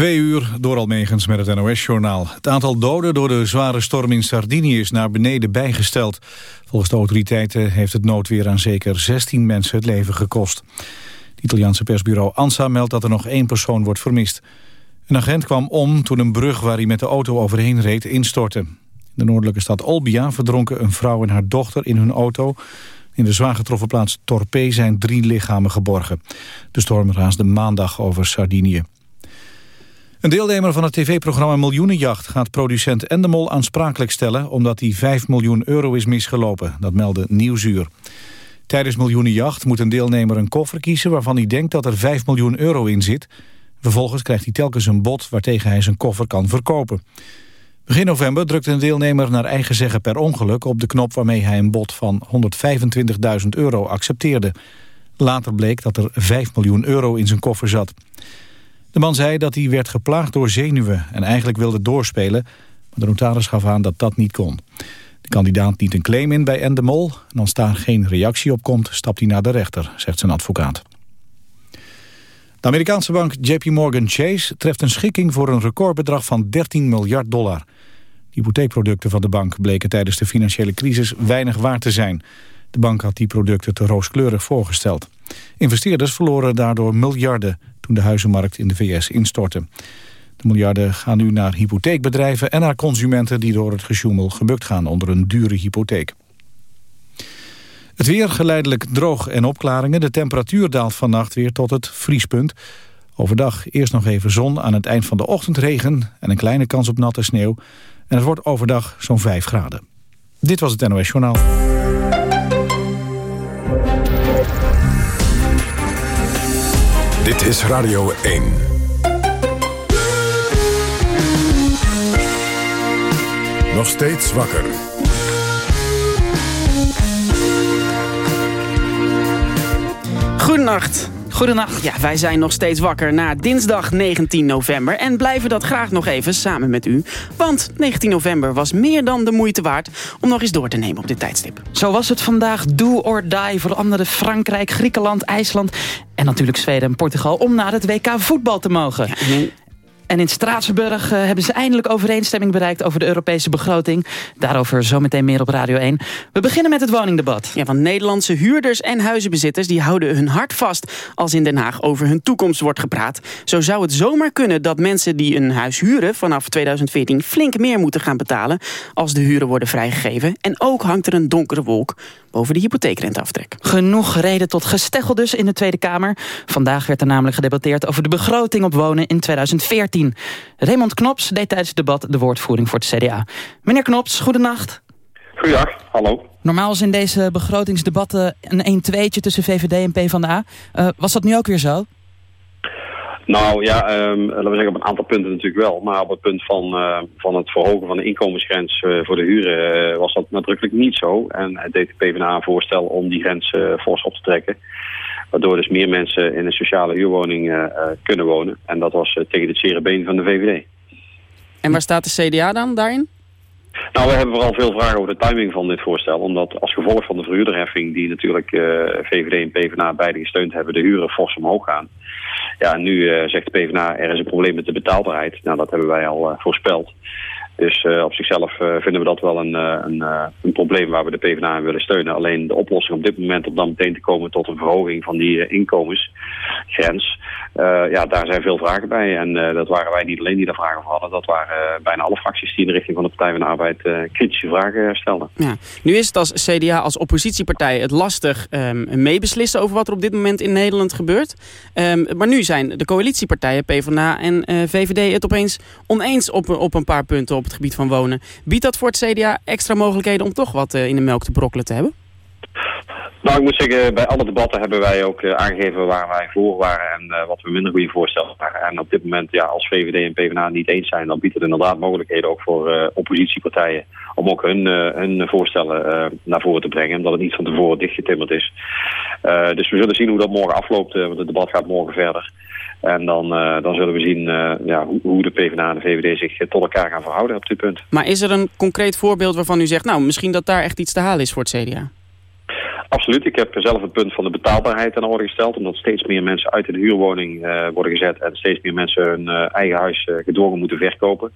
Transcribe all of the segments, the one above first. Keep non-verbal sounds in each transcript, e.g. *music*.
Twee uur door Almegens met het NOS-journaal. Het aantal doden door de zware storm in Sardinië is naar beneden bijgesteld. Volgens de autoriteiten heeft het noodweer aan zeker 16 mensen het leven gekost. Het Italiaanse persbureau ANSA meldt dat er nog één persoon wordt vermist. Een agent kwam om toen een brug waar hij met de auto overheen reed instortte. In de noordelijke stad Olbia verdronken een vrouw en haar dochter in hun auto. In de zwaar getroffen plaats Torpe zijn drie lichamen geborgen. De storm raasde maandag over Sardinië. Een deelnemer van het tv-programma Miljoenenjacht gaat producent Endemol aansprakelijk stellen omdat hij 5 miljoen euro is misgelopen. Dat meldde Nieuwsuur. Tijdens Miljoenenjacht moet een deelnemer een koffer kiezen waarvan hij denkt dat er 5 miljoen euro in zit. Vervolgens krijgt hij telkens een bod waartegen hij zijn koffer kan verkopen. Begin november drukte een deelnemer naar eigen zeggen per ongeluk op de knop waarmee hij een bod van 125.000 euro accepteerde. Later bleek dat er 5 miljoen euro in zijn koffer zat. De man zei dat hij werd geplaagd door zenuwen en eigenlijk wilde doorspelen, maar de notaris gaf aan dat dat niet kon. De kandidaat dient een claim in bij Endemol en als daar geen reactie op komt, stapt hij naar de rechter, zegt zijn advocaat. De Amerikaanse bank JP Morgan Chase treft een schikking voor een recordbedrag van 13 miljard dollar. De hypotheekproducten van de bank bleken tijdens de financiële crisis weinig waard te zijn. De bank had die producten te rooskleurig voorgesteld. Investeerders verloren daardoor miljarden toen de huizenmarkt in de VS instortte. De miljarden gaan nu naar hypotheekbedrijven en naar consumenten die door het gesjoemel gebukt gaan onder een dure hypotheek. Het weer geleidelijk droog en opklaringen. De temperatuur daalt vannacht weer tot het vriespunt. Overdag eerst nog even zon, aan het eind van de ochtend regen... en een kleine kans op natte sneeuw. En het wordt overdag zo'n 5 graden. Dit was het NOS Journaal. Dit is Radio 1. Nog steeds wakker. Goedenacht. Goedenacht. Ja, wij zijn nog steeds wakker na dinsdag 19 november... en blijven dat graag nog even samen met u. Want 19 november was meer dan de moeite waard... om nog eens door te nemen op dit tijdstip. Zo was het vandaag do or die voor andere Frankrijk, Griekenland, IJsland... en natuurlijk Zweden en Portugal om naar het WK voetbal te mogen. Ja, en in Straatsburg uh, hebben ze eindelijk overeenstemming bereikt over de Europese begroting. Daarover zometeen meer op Radio 1. We beginnen met het woningdebat. Ja, want Nederlandse huurders en huizenbezitters die houden hun hart vast als in Den Haag over hun toekomst wordt gepraat. Zo zou het zomaar kunnen dat mensen die een huis huren vanaf 2014 flink meer moeten gaan betalen als de huren worden vrijgegeven. En ook hangt er een donkere wolk boven de hypotheekrenteaftrek. Genoeg reden tot gesteggel dus in de Tweede Kamer. Vandaag werd er namelijk gedebatteerd over de begroting op wonen in 2014. Raymond Knops deed tijdens het debat de woordvoering voor het CDA. Meneer Knops, goedenacht. Goedendag, hallo. Normaal is in deze begrotingsdebatten een 1-2'tje tussen VVD en PvdA. Uh, was dat nu ook weer zo? Nou ja, um, laten we zeggen op een aantal punten natuurlijk wel. Maar op het punt van, uh, van het verhogen van de inkomensgrens uh, voor de huren uh, was dat nadrukkelijk niet zo. En het deed de PvdA een voorstel om die grens fors op te trekken. Waardoor dus meer mensen in een sociale huurwoning kunnen wonen. En dat was tegen de zere been van de VVD. En waar staat de CDA dan daarin? Nou, we hebben vooral veel vragen over de timing van dit voorstel. Omdat als gevolg van de verhuurderheffing die natuurlijk uh, VVD en PvdA beide gesteund hebben, de huren fors omhoog gaan. Ja, nu uh, zegt de PvdA er is een probleem met de betaalbaarheid. Nou, dat hebben wij al uh, voorspeld. Dus uh, op zichzelf uh, vinden we dat wel een, uh, een, een, probleem waar we de PvdA in willen steunen. Alleen de oplossing op dit moment om dan meteen te komen tot een verhoging van die inkomensgrens. ja, daar zijn veel vragen bij. En dat waren wij niet alleen die daar vragen voor hadden. Dat waren bijna alle fracties die in de richting van de Partij van de Arbeid kritische vragen stelden. Ja. Nu is het als CDA, als oppositiepartij, het lastig um, meebeslissen over wat er op dit moment in Nederland gebeurt. Um, maar nu zijn de coalitiepartijen PvdA en VVD het opeens oneens op, op een paar punten op gebied van wonen. Biedt dat voor het CDA extra mogelijkheden om toch wat uh, in de melk te brokkelen te hebben? Nou, ik moet zeggen, bij alle debatten hebben wij ook uh, aangegeven waar wij voor waren en uh, wat we minder goede voorstellen waren. En op dit moment, ja, als VVD en PvdA niet eens zijn, dan biedt het inderdaad mogelijkheden ook voor oppositiepartijen om ook hun, hun voorstellen naar voren te brengen, omdat het niet van tevoren dichtgetimmerd is. dus we zullen zien hoe dat morgen afloopt, want het debat gaat morgen verder. En dan, uh, dan zullen we zien uh, ja, hoe, hoe, de PvdA en de VVD zich tot elkaar gaan verhouden op dit punt. Maar is er een concreet voorbeeld waarvan u zegt... nou, misschien dat daar echt iets te halen is voor het CDA? Absoluut. Ik heb zelf het punt van de betaalbaarheid aan de orde gesteld. Omdat steeds meer mensen uit de huurwoning worden gezet en steeds meer mensen hun eigen huis gedwongen moeten verkopen.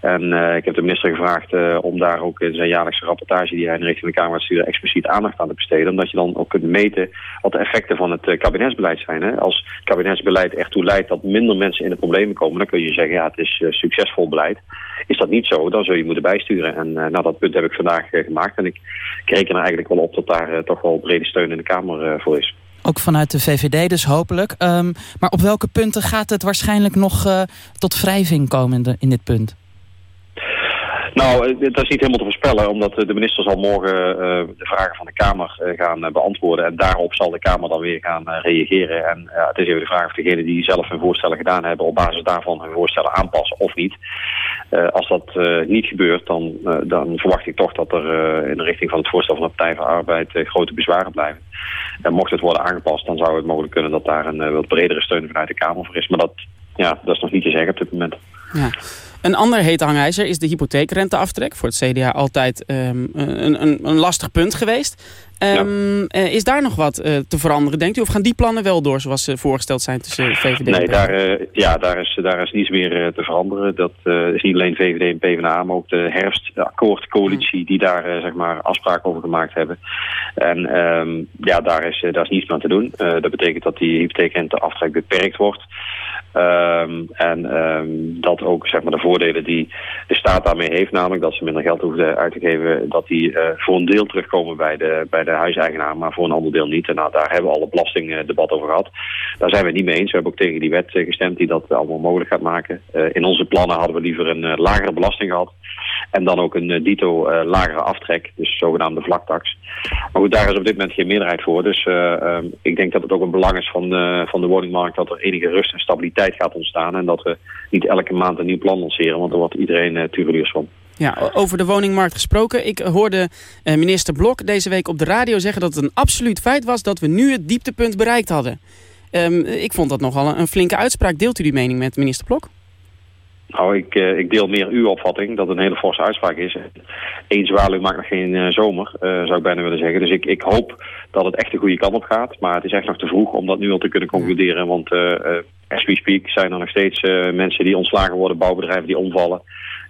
En uh, ik heb de minister gevraagd uh, om daar ook in zijn jaarlijkse rapportage die hij in richting de Kamer stuurde expliciet aandacht aan te besteden. Omdat je dan ook kunt meten wat de effecten van het uh, kabinetsbeleid zijn. Hè? Als het kabinetsbeleid ertoe leidt dat minder mensen in de problemen komen, dan kun je zeggen ja het is succesvol beleid. Is dat niet zo, dan zul je moeten bijsturen. En nou, dat punt heb ik vandaag gemaakt. En ik, ik reken er eigenlijk wel op dat daar toch wel brede steun in de Kamer voor is. Ook vanuit de VVD dus hopelijk. Um, maar op welke punten gaat het waarschijnlijk nog tot wrijving komen in dit punt? Nou, eh, dat is niet helemaal te voorspellen, omdat de minister zal morgen uh, de vragen van de Kamer gaan beantwoorden. En daarop zal de Kamer dan weer gaan reageren. En het is even de vraag of degenen die zelf hun voorstellen gedaan hebben, op basis daarvan hun voorstellen aanpassen of niet. als dat niet gebeurt, dan, dan verwacht ik toch dat er in de richting van het voorstel van de Partij van Arbeid grote bezwaren blijven. En mocht het worden aangepast, dan zou het mogelijk kunnen dat daar een wat bredere steun vanuit de Kamer voor is. Maar dat, ja, dat is nog niet te zeggen op dit moment. Ja. Een ander heet hangijzer is de hypotheekrenteaftrek. Voor het CDA altijd um, een, een, een, lastig punt geweest. Um, uh, is daar nog wat uh, te veranderen, denkt u? Of gaan die plannen wel door zoals ze voorgesteld zijn tussen VVD nee, en Nee, daar, uh, ja, daar, is, daar is niets meer te veranderen. Dat is niet alleen VVD en PvdA, maar ook de herfstakkoordcoalitie die daar zeg maar afspraken over gemaakt hebben. En um, ja, daar is, daar is niets meer aan te doen. dat betekent dat die hypotheekrenteaftrek beperkt wordt. Um, en um, dat ook zeg maar, de voordelen die de staat daarmee heeft, namelijk dat ze minder geld hoeven uit te geven, dat die uh, voor een deel terugkomen bij de, bij de huiseigenaar, maar voor een ander deel niet. En nou, daar hebben we al het belastingdebat over gehad. Daar zijn we het niet mee eens. We hebben ook tegen die wet eh, gestemd die dat allemaal mogelijk gaat maken. Uh, in onze plannen hadden we liever een lagere belasting gehad. En dan ook een dito lagere aftrek, dus zogenaamde vlaktax. Maar goed, daar is op dit moment geen meerderheid voor. Dus um, ik denk dat het ook een belang is van, van de woningmarkt dat er enige rust en stabiliteit gaat ontstaan. En dat we niet elke maand een nieuw plan lanceren, want daar wordt iedereen uh, tureliers van. Ja, over de woningmarkt gesproken. Ik hoorde uh, minister Blok deze week op de radio zeggen dat het een absoluut feit was dat we nu het dieptepunt bereikt hadden. Um, ik vond dat nogal een flinke uitspraak. Deelt u die mening met minister Blok? Nou, ik, uh, ik deel meer uw opvatting dat het een hele forse uitspraak is. Eén zwaluw maakt nog geen uh, zomer, uh, zou ik bijna willen zeggen. Dus ik, ik hoop dat het echt de goede kant op gaat. Maar het is echt nog te vroeg om dat nu al te kunnen concluderen. Want as we speak zijn er nog steeds mensen die ontslagen worden, bouwbedrijven die omvallen.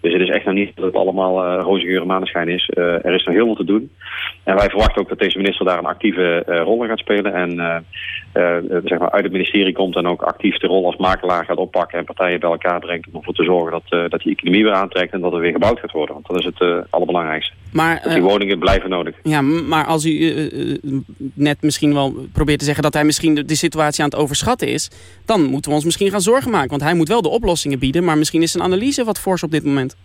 Dus het is echt nog niet dat het allemaal uh, roze geur en maneschijn is. Uh, er is nog heel veel te doen. En wij verwachten ook dat deze minister daar een actieve uh, rol in gaat spelen. En zeg maar uit het ministerie komt en ook actief de rol als makelaar gaat oppakken. En partijen bij elkaar brengt om ervoor te zorgen dat, dat die economie weer aantrekt. En dat er weer gebouwd gaat worden. Want dat is het allerbelangrijkste. Maar, dat die woningen blijven nodig. Ja, maar als u net misschien wel probeert te zeggen dat hij misschien de, de situatie aan het overschatten is. Dan moeten we ons misschien gaan zorgen maken. Want hij moet wel de oplossingen bieden. Maar misschien is zijn analyse wat fors op dit moment.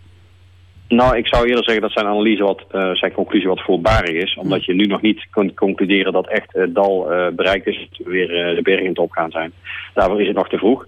Nou, ik zou eerder zeggen dat zijn analyse wat, uh, zijn conclusie wat voorbarig is. Omdat je nu nog niet kunt concluderen dat echt het dal uh, bereikt is. Dat we weer uh, de bergen op gaan zijn. Daarvoor is het nog te vroeg.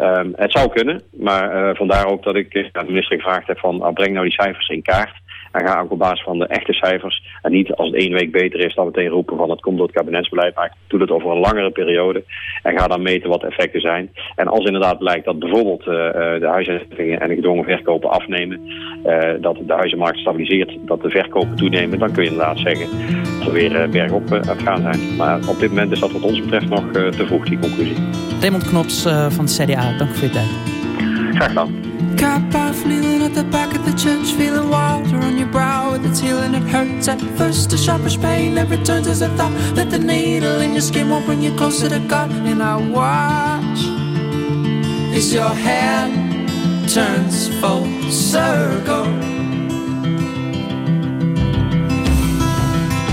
Um, het zou kunnen, maar vandaar ook dat ik aan de minister gevraagd heb van... Ah, breng nou die cijfers in kaart. En ga ook op basis van de echte cijfers. En niet als het één week beter is, dan meteen roepen van het komt door het kabinetsbeleid. Maar doe het over een langere periode. En ga dan meten wat de effecten zijn. En als inderdaad blijkt dat bijvoorbeeld uh, de huisvestingingen en de gedwongen verkopen afnemen. Uh, dat de huizenmarkt stabiliseert, dat de verkopen toenemen. Dan kun je inderdaad zeggen dat we weer bergop aan gaan zijn. Maar op dit moment is dat wat ons betreft nog te vroeg, die conclusie. Raymond Knops van het CDA, dank voor je tijd. Gedaan. Got bath kneeling at the back of the church, feeling water on your brow with its healing. It hurts at first, a sharpish pain that returns as a thought that the needle in your skin won't bring you closer to God. And I watch as your hand turns full circle.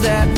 That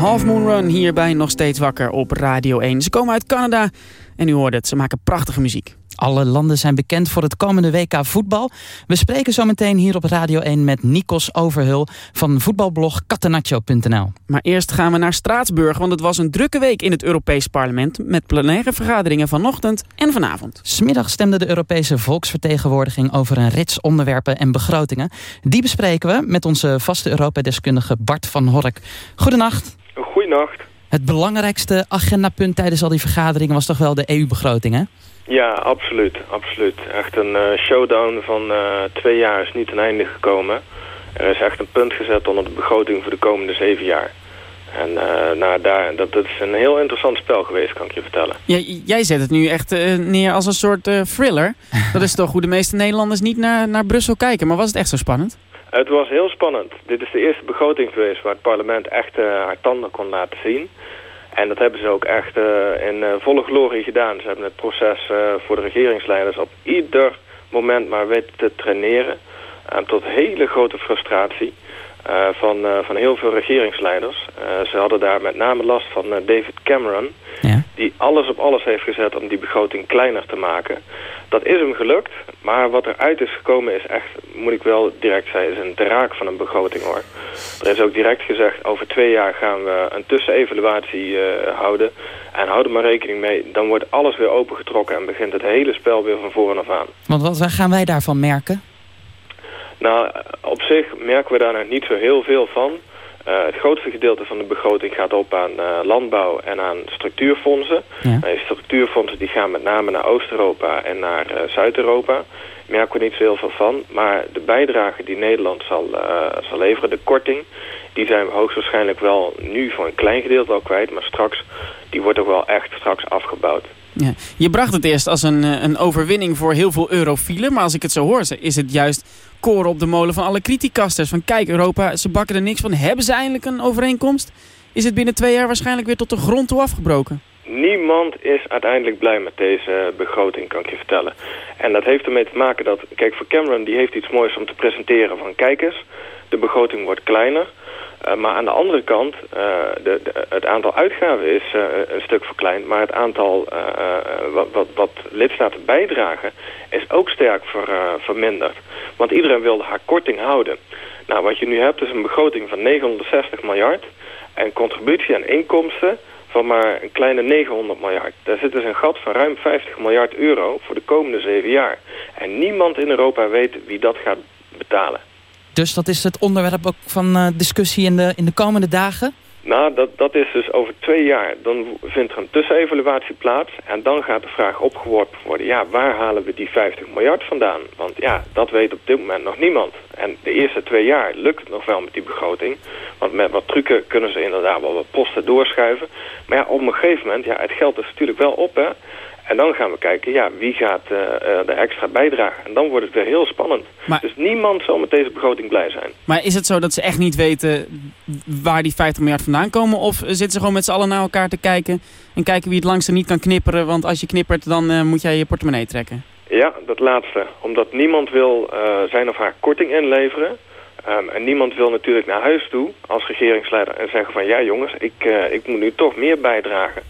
Half Moon Run hierbij nog steeds wakker op Radio 1. Ze komen uit Canada en u hoort het, ze maken prachtige muziek. Alle landen zijn bekend voor het komende WK voetbal. We spreken zo meteen hier op Radio 1 met Nikos Overhul van voetbalblog catenaccio.nl. Maar eerst gaan we naar Straatsburg, want het was een drukke week in het Europees Parlement... met plenaire vergaderingen vanochtend en vanavond. Smiddag stemde de Europese volksvertegenwoordiging over een rits onderwerpen en begrotingen. Die bespreken we met onze vaste Europa-deskundige Bart van Hork. Goedenacht. Goeienacht. Het belangrijkste agendapunt tijdens al die vergaderingen was toch wel de EU-begroting, hè? Ja, absoluut, absoluut. Echt een eh, showdown van eh, twee jaar is niet ten einde gekomen. Er is echt een punt gezet onder de begroting voor de komende zeven jaar. En eh, nou, daar, dat, dat is een heel interessant spel geweest, kan ik je vertellen. Jij, jij zet het nu echt eh, neer als een soort eh, thriller. *laughs* Dat is toch hoe de meeste Nederlanders niet naar, naar Brussel kijken. Maar was het echt zo spannend? Het was heel spannend. Dit is de eerste begroting geweest waar het parlement echt eh, haar tanden kon laten zien. En dat hebben ze ook echt eh, in eh, volle glorie gedaan. Ze hebben het proces voor de regeringsleiders op ieder moment maar weten te traineren. En tot hele grote frustratie eh, van, eh, van heel veel regeringsleiders. Eh, ze hadden daar met name last van David Cameron. Ja. Die alles op alles heeft gezet om die begroting kleiner te maken. Dat is hem gelukt. Maar wat eruit is gekomen is echt, moet ik wel direct zeggen, is een draak van een begroting hoor. Er is ook direct gezegd, over twee jaar gaan we een tussenevaluatie houden. En houd er maar rekening mee, dan wordt alles weer opengetrokken en begint het hele spel weer van voren af aan. Want wat gaan wij daarvan merken? Nou, op zich merken we daar nog niet zo heel veel van. Eh, het grootste gedeelte van de begroting gaat op aan eh, landbouw en aan structuurfondsen. Ja. Uh, structuurfondsen die gaan met name naar Oost-Europa en naar eh, Zuid-Europa. Merken we niet zo heel veel van. Maar de bijdrage die Nederland zal, zal leveren, de korting... die zijn we hoogstwaarschijnlijk wel nu voor een klein gedeelte al kwijt. Maar straks, die wordt ook wel echt straks afgebouwd. Ja. Je bracht het eerst als een, een overwinning voor heel veel eurofielen. Maar als ik het zo hoor, is het juist koren op de molen van alle criticasters. Van kijk Europa, ze bakken er niks van. Hebben ze eindelijk een overeenkomst? Is het binnen twee jaar waarschijnlijk weer tot de grond toe afgebroken? Niemand is uiteindelijk blij met deze begroting, kan ik je vertellen. En dat heeft ermee te maken dat... Kijk, voor Cameron die heeft iets moois om te presenteren van... Kijk eens, de begroting wordt kleiner. Uh, maar aan de andere kant, uh, de, het aantal uitgaven is uh, een stuk verkleind. Maar het aantal wat, wat, wat, lidstaten bijdragen is ook sterk ver, verminderd. Want iedereen wilde haar korting houden. Nou, wat je nu hebt is een begroting van 960 miljard. En contributie aan inkomsten van maar een kleine 900 miljard. Daar zit dus een gat van ruim 50 miljard euro voor de komende zeven jaar. En niemand in Europa weet wie dat gaat betalen. Dus dat is het onderwerp ook van uh, discussie in de, in de komende dagen? Nou, dat, dat is dus over twee jaar. Dan vindt er een tussenevaluatie plaats. En dan gaat de vraag opgeworpen worden... ja, waar halen we die 50 miljard vandaan? Want ja, dat weet op dit moment nog niemand. En de eerste twee jaar lukt het nog wel met die begroting. Want met wat trucken kunnen ze inderdaad wel wat posten doorschuiven. Maar ja, op een gegeven moment... ja, het geld is natuurlijk wel op, hè. En dan gaan we kijken, ja, wie gaat uh, de extra bijdragen? En dan wordt het weer heel spannend. dus niemand zal met deze begroting blij zijn. Maar is het zo dat ze echt niet weten waar die 50 miljard vandaan komen? Of zitten ze gewoon met z'n allen naar elkaar te kijken... en kijken wie het langste niet kan knipperen? Want als je knippert, dan uh, moet jij je portemonnee trekken. Ja, dat laatste. Omdat niemand wil zijn of haar korting inleveren... Um, en niemand wil natuurlijk naar huis toe als regeringsleider en zeggen van... ja jongens, ik, ik moet nu toch meer bijdragen...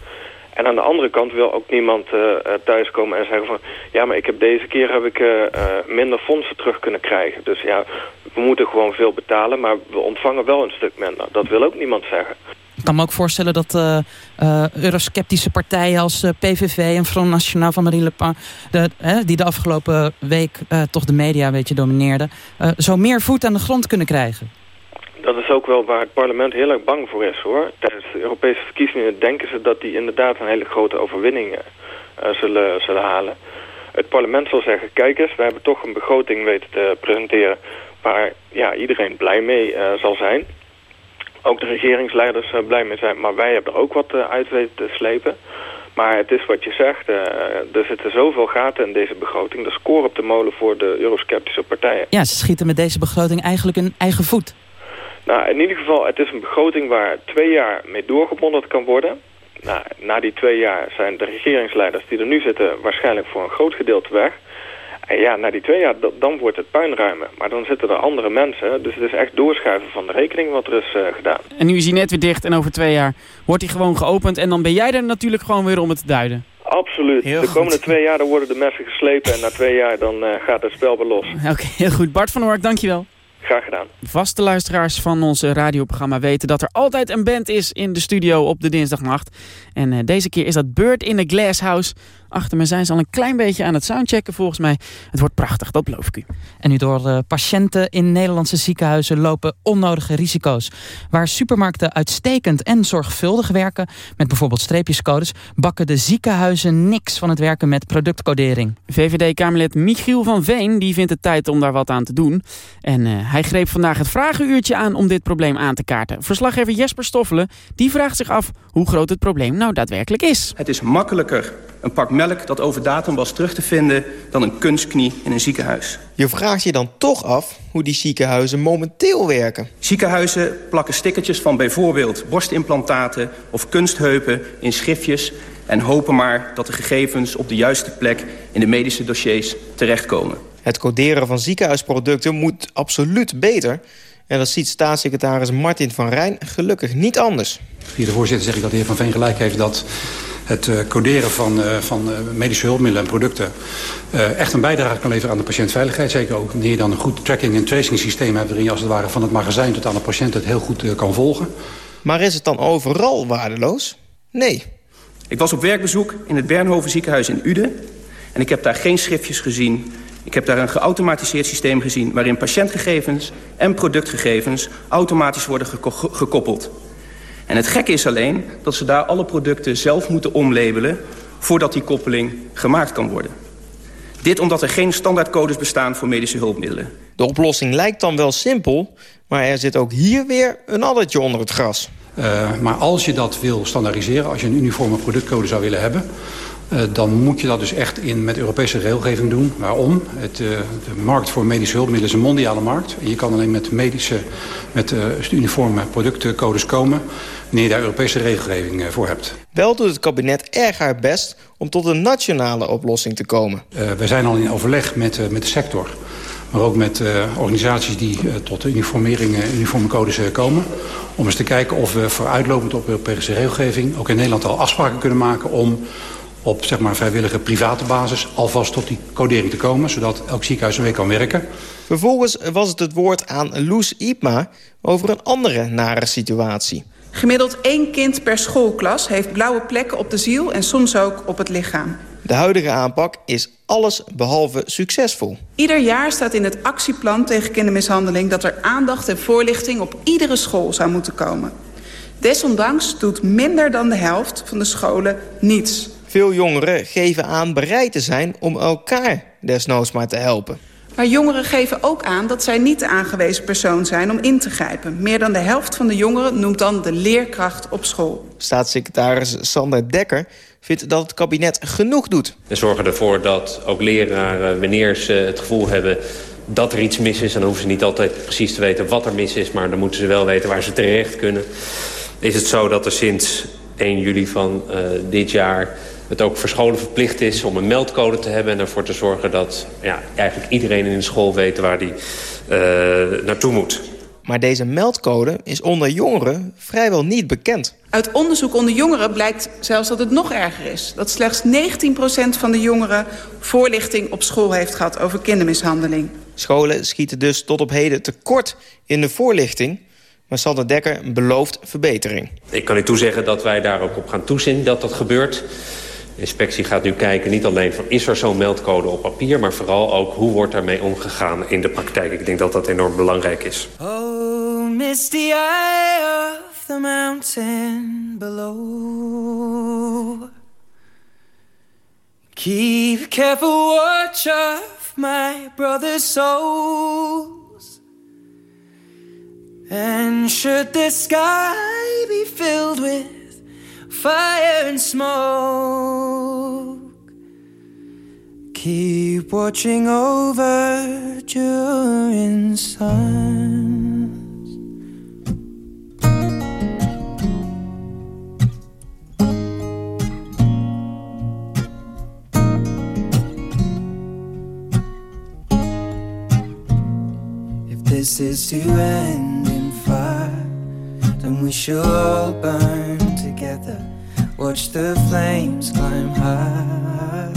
En aan de andere kant wil ook niemand uh, thuiskomen en zeggen van... ja, maar ik heb deze keer heb ik uh, minder fondsen terug kunnen krijgen. Dus ja, we moeten gewoon veel betalen, maar we ontvangen wel een stuk minder. Dat wil ook niemand zeggen. Ik kan me ook voorstellen dat uh, eurosceptische partijen als PVV en Front Nationaal van Marine Le Pen... De, die de afgelopen week toch de media een beetje domineerden... zo meer voet aan de grond kunnen krijgen dat is ook wel waar het parlement heel erg bang voor is hoor. Tijdens de Europese verkiezingen denken ze dat die inderdaad een hele grote overwinning uh, zullen, zullen halen. Het parlement zal zeggen, kijk eens, we hebben toch een begroting weten te presenteren waar ja, iedereen blij mee uh, zal zijn. Ook de regeringsleiders blij mee zijn, maar wij hebben er ook wat uit weten te slepen. Maar het is wat je zegt, er zitten zoveel gaten in deze begroting. De score op de molen voor de eurosceptische partijen. Ja, ze schieten met deze begroting eigenlijk een eigen voet. Nou, in ieder geval, het is een begroting waar twee jaar mee doorgebonderd kan worden. Nou, na die twee jaar zijn de regeringsleiders die er nu zitten waarschijnlijk voor een groot gedeelte weg. En ja, na die twee jaar, dan wordt het puinruimen. Maar dan zitten er andere mensen. Dus het is echt doorschuiven van de rekening wat er is uh, gedaan. En nu is hij net weer dicht en over twee jaar wordt hij gewoon geopend. En dan ben jij er natuurlijk gewoon weer om het te duiden. Absoluut. de komende twee jaar dan worden de messen geslepen. En na twee jaar dan uh, gaat het spel weer los. *laughs* Oké, heel goed. Bart van Oork, dankjewel. Graag gedaan. Vaste luisteraars van ons radioprogramma weten dat er altijd een band is in de studio op de dinsdagnacht. En uh, deze keer is dat Bird in the Glass House Achter me zijn ze al een klein beetje aan het soundchecken volgens mij. Het wordt prachtig, dat beloof ik u. En nu door uh, patiënten in Nederlandse ziekenhuizen lopen onnodige risico's. Waar supermarkten uitstekend en zorgvuldig werken... met bijvoorbeeld streepjescodes... bakken de ziekenhuizen niks van het werken met productcodering. VVD-Kamerlid Michiel van Veen die vindt het tijd om daar wat aan te doen. En uh, hij greep vandaag het vragenuurtje aan om dit probleem aan te kaarten. Verslaggever Jesper Stoffelen die vraagt zich af hoe groot het probleem nou daadwerkelijk is. Het is makkelijker een pak melk dat over datum was terug te vinden... dan een kunstknie in een ziekenhuis. Je vraagt je dan toch af hoe die ziekenhuizen momenteel werken. Ziekenhuizen plakken stickertjes van bijvoorbeeld borstimplantaten... of kunstheupen in schriftjes en hopen maar dat de gegevens op de juiste plek... in de medische dossiers terechtkomen. Het coderen van ziekenhuisproducten moet absoluut beter... En dat ziet staatssecretaris Martin van Rijn gelukkig niet anders. Via de voorzitter zeg ik dat de heer Van Veen gelijk heeft... dat het uh, coderen van, uh, van uh, medische hulpmiddelen en producten... echt een bijdrage kan leveren aan de patiëntveiligheid. Zeker ook wanneer je dan een goed tracking- en tracing systeem hebt... waarin je als het ware van het magazijn tot aan de patiënt het heel goed kan volgen. Maar is het dan overal waardeloos? Nee. Ik was op werkbezoek in het Bernhoven ziekenhuis in Uden... en ik heb daar geen schriftjes gezien... Ik heb daar een geautomatiseerd systeem gezien... waarin patiëntgegevens en productgegevens automatisch worden gekoppeld. En het gekke is alleen dat ze daar alle producten zelf moeten omlabelen... voordat die koppeling gemaakt kan worden. Dit omdat er geen standaardcodes bestaan voor medische hulpmiddelen. De oplossing lijkt dan wel simpel, maar er zit ook hier weer een addertje onder het gras. Uh, maar als je dat wil standaardiseren, als je een uniforme productcode zou willen hebben... Uh, dan moet je dat dus echt in, met Europese regelgeving doen. Waarom? Het, uh, de markt voor medische hulpmiddelen is een mondiale markt. En je kan alleen met medische, met uniforme productcodes komen wanneer je daar Europese regelgeving voor hebt. Wel doet het kabinet erg haar best om tot een nationale oplossing te komen. Uh, we zijn al in overleg met, uh, met de sector. Maar ook met uh, organisaties die tot uniformering, uniforme codes komen. Om eens te kijken of we vooruitlopend op Europese regelgeving... ook in Nederland al afspraken kunnen maken om op zeg maar, vrijwillige private basis... alvast tot die codering te komen, zodat elk ziekenhuis ermee kan werken. Vervolgens was het het woord aan Loes Ipma over een andere nare situatie. Gemiddeld één kind per schoolklas heeft blauwe plekken op de ziel... en soms ook op het lichaam. De huidige aanpak is alles behalve succesvol. Ieder jaar staat in het actieplan tegen kindermishandeling... dat er aandacht en voorlichting op iedere school zou moeten komen. Desondanks doet minder dan de helft van de scholen niets. Veel jongeren geven aan bereid te zijn om elkaar desnoods maar te helpen. Maar jongeren geven ook aan dat zij niet de aangewezen persoon zijn om in te grijpen. Meer dan de helft van de jongeren noemt dan de leerkracht op school. Staatssecretaris Sander Dekker vindt dat het kabinet genoeg doet. En zorgen ervoor dat ook leraren, wanneer ze het gevoel hebben dat er iets mis is... dan hoeven ze niet altijd precies te weten wat er mis is... maar dan moeten ze wel weten waar ze terecht kunnen. Is het zo dat er sinds 1 juli van uh, dit jaar het ook voor scholen verplicht is om een meldcode te hebben... en ervoor te zorgen dat ja, eigenlijk iedereen in de school weet waar die uh, naartoe moet. Maar deze meldcode is onder jongeren vrijwel niet bekend. Uit onderzoek onder jongeren blijkt zelfs dat het nog erger is. Dat slechts 19% van de jongeren voorlichting op school heeft gehad over kindermishandeling. Scholen schieten dus tot op heden tekort in de voorlichting. Maar Sander Dekker belooft verbetering. Ik kan u toezeggen dat wij daar ook op gaan toezien dat dat gebeurt. Inspectie gaat nu kijken niet alleen van is er zo'n meldcode op papier... maar vooral ook hoe wordt daarmee omgegaan in de praktijk. Ik denk dat dat enorm belangrijk is. Oh, misty eye of the mountain below Keep careful watch of my brother's souls And should the sky be filled with fire and smoke. Keep watching over during suns. If this is to end in fire, then we shall all burn together. Watch the flames climb high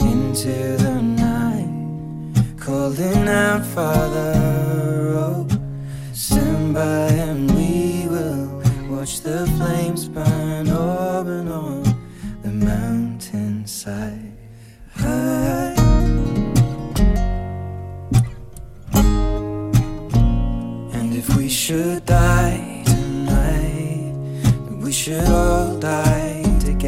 into the night, calling out, Father, oh, stand by and we will watch the flames burn up and on the mountainside. High. And if we should die tonight, we should all die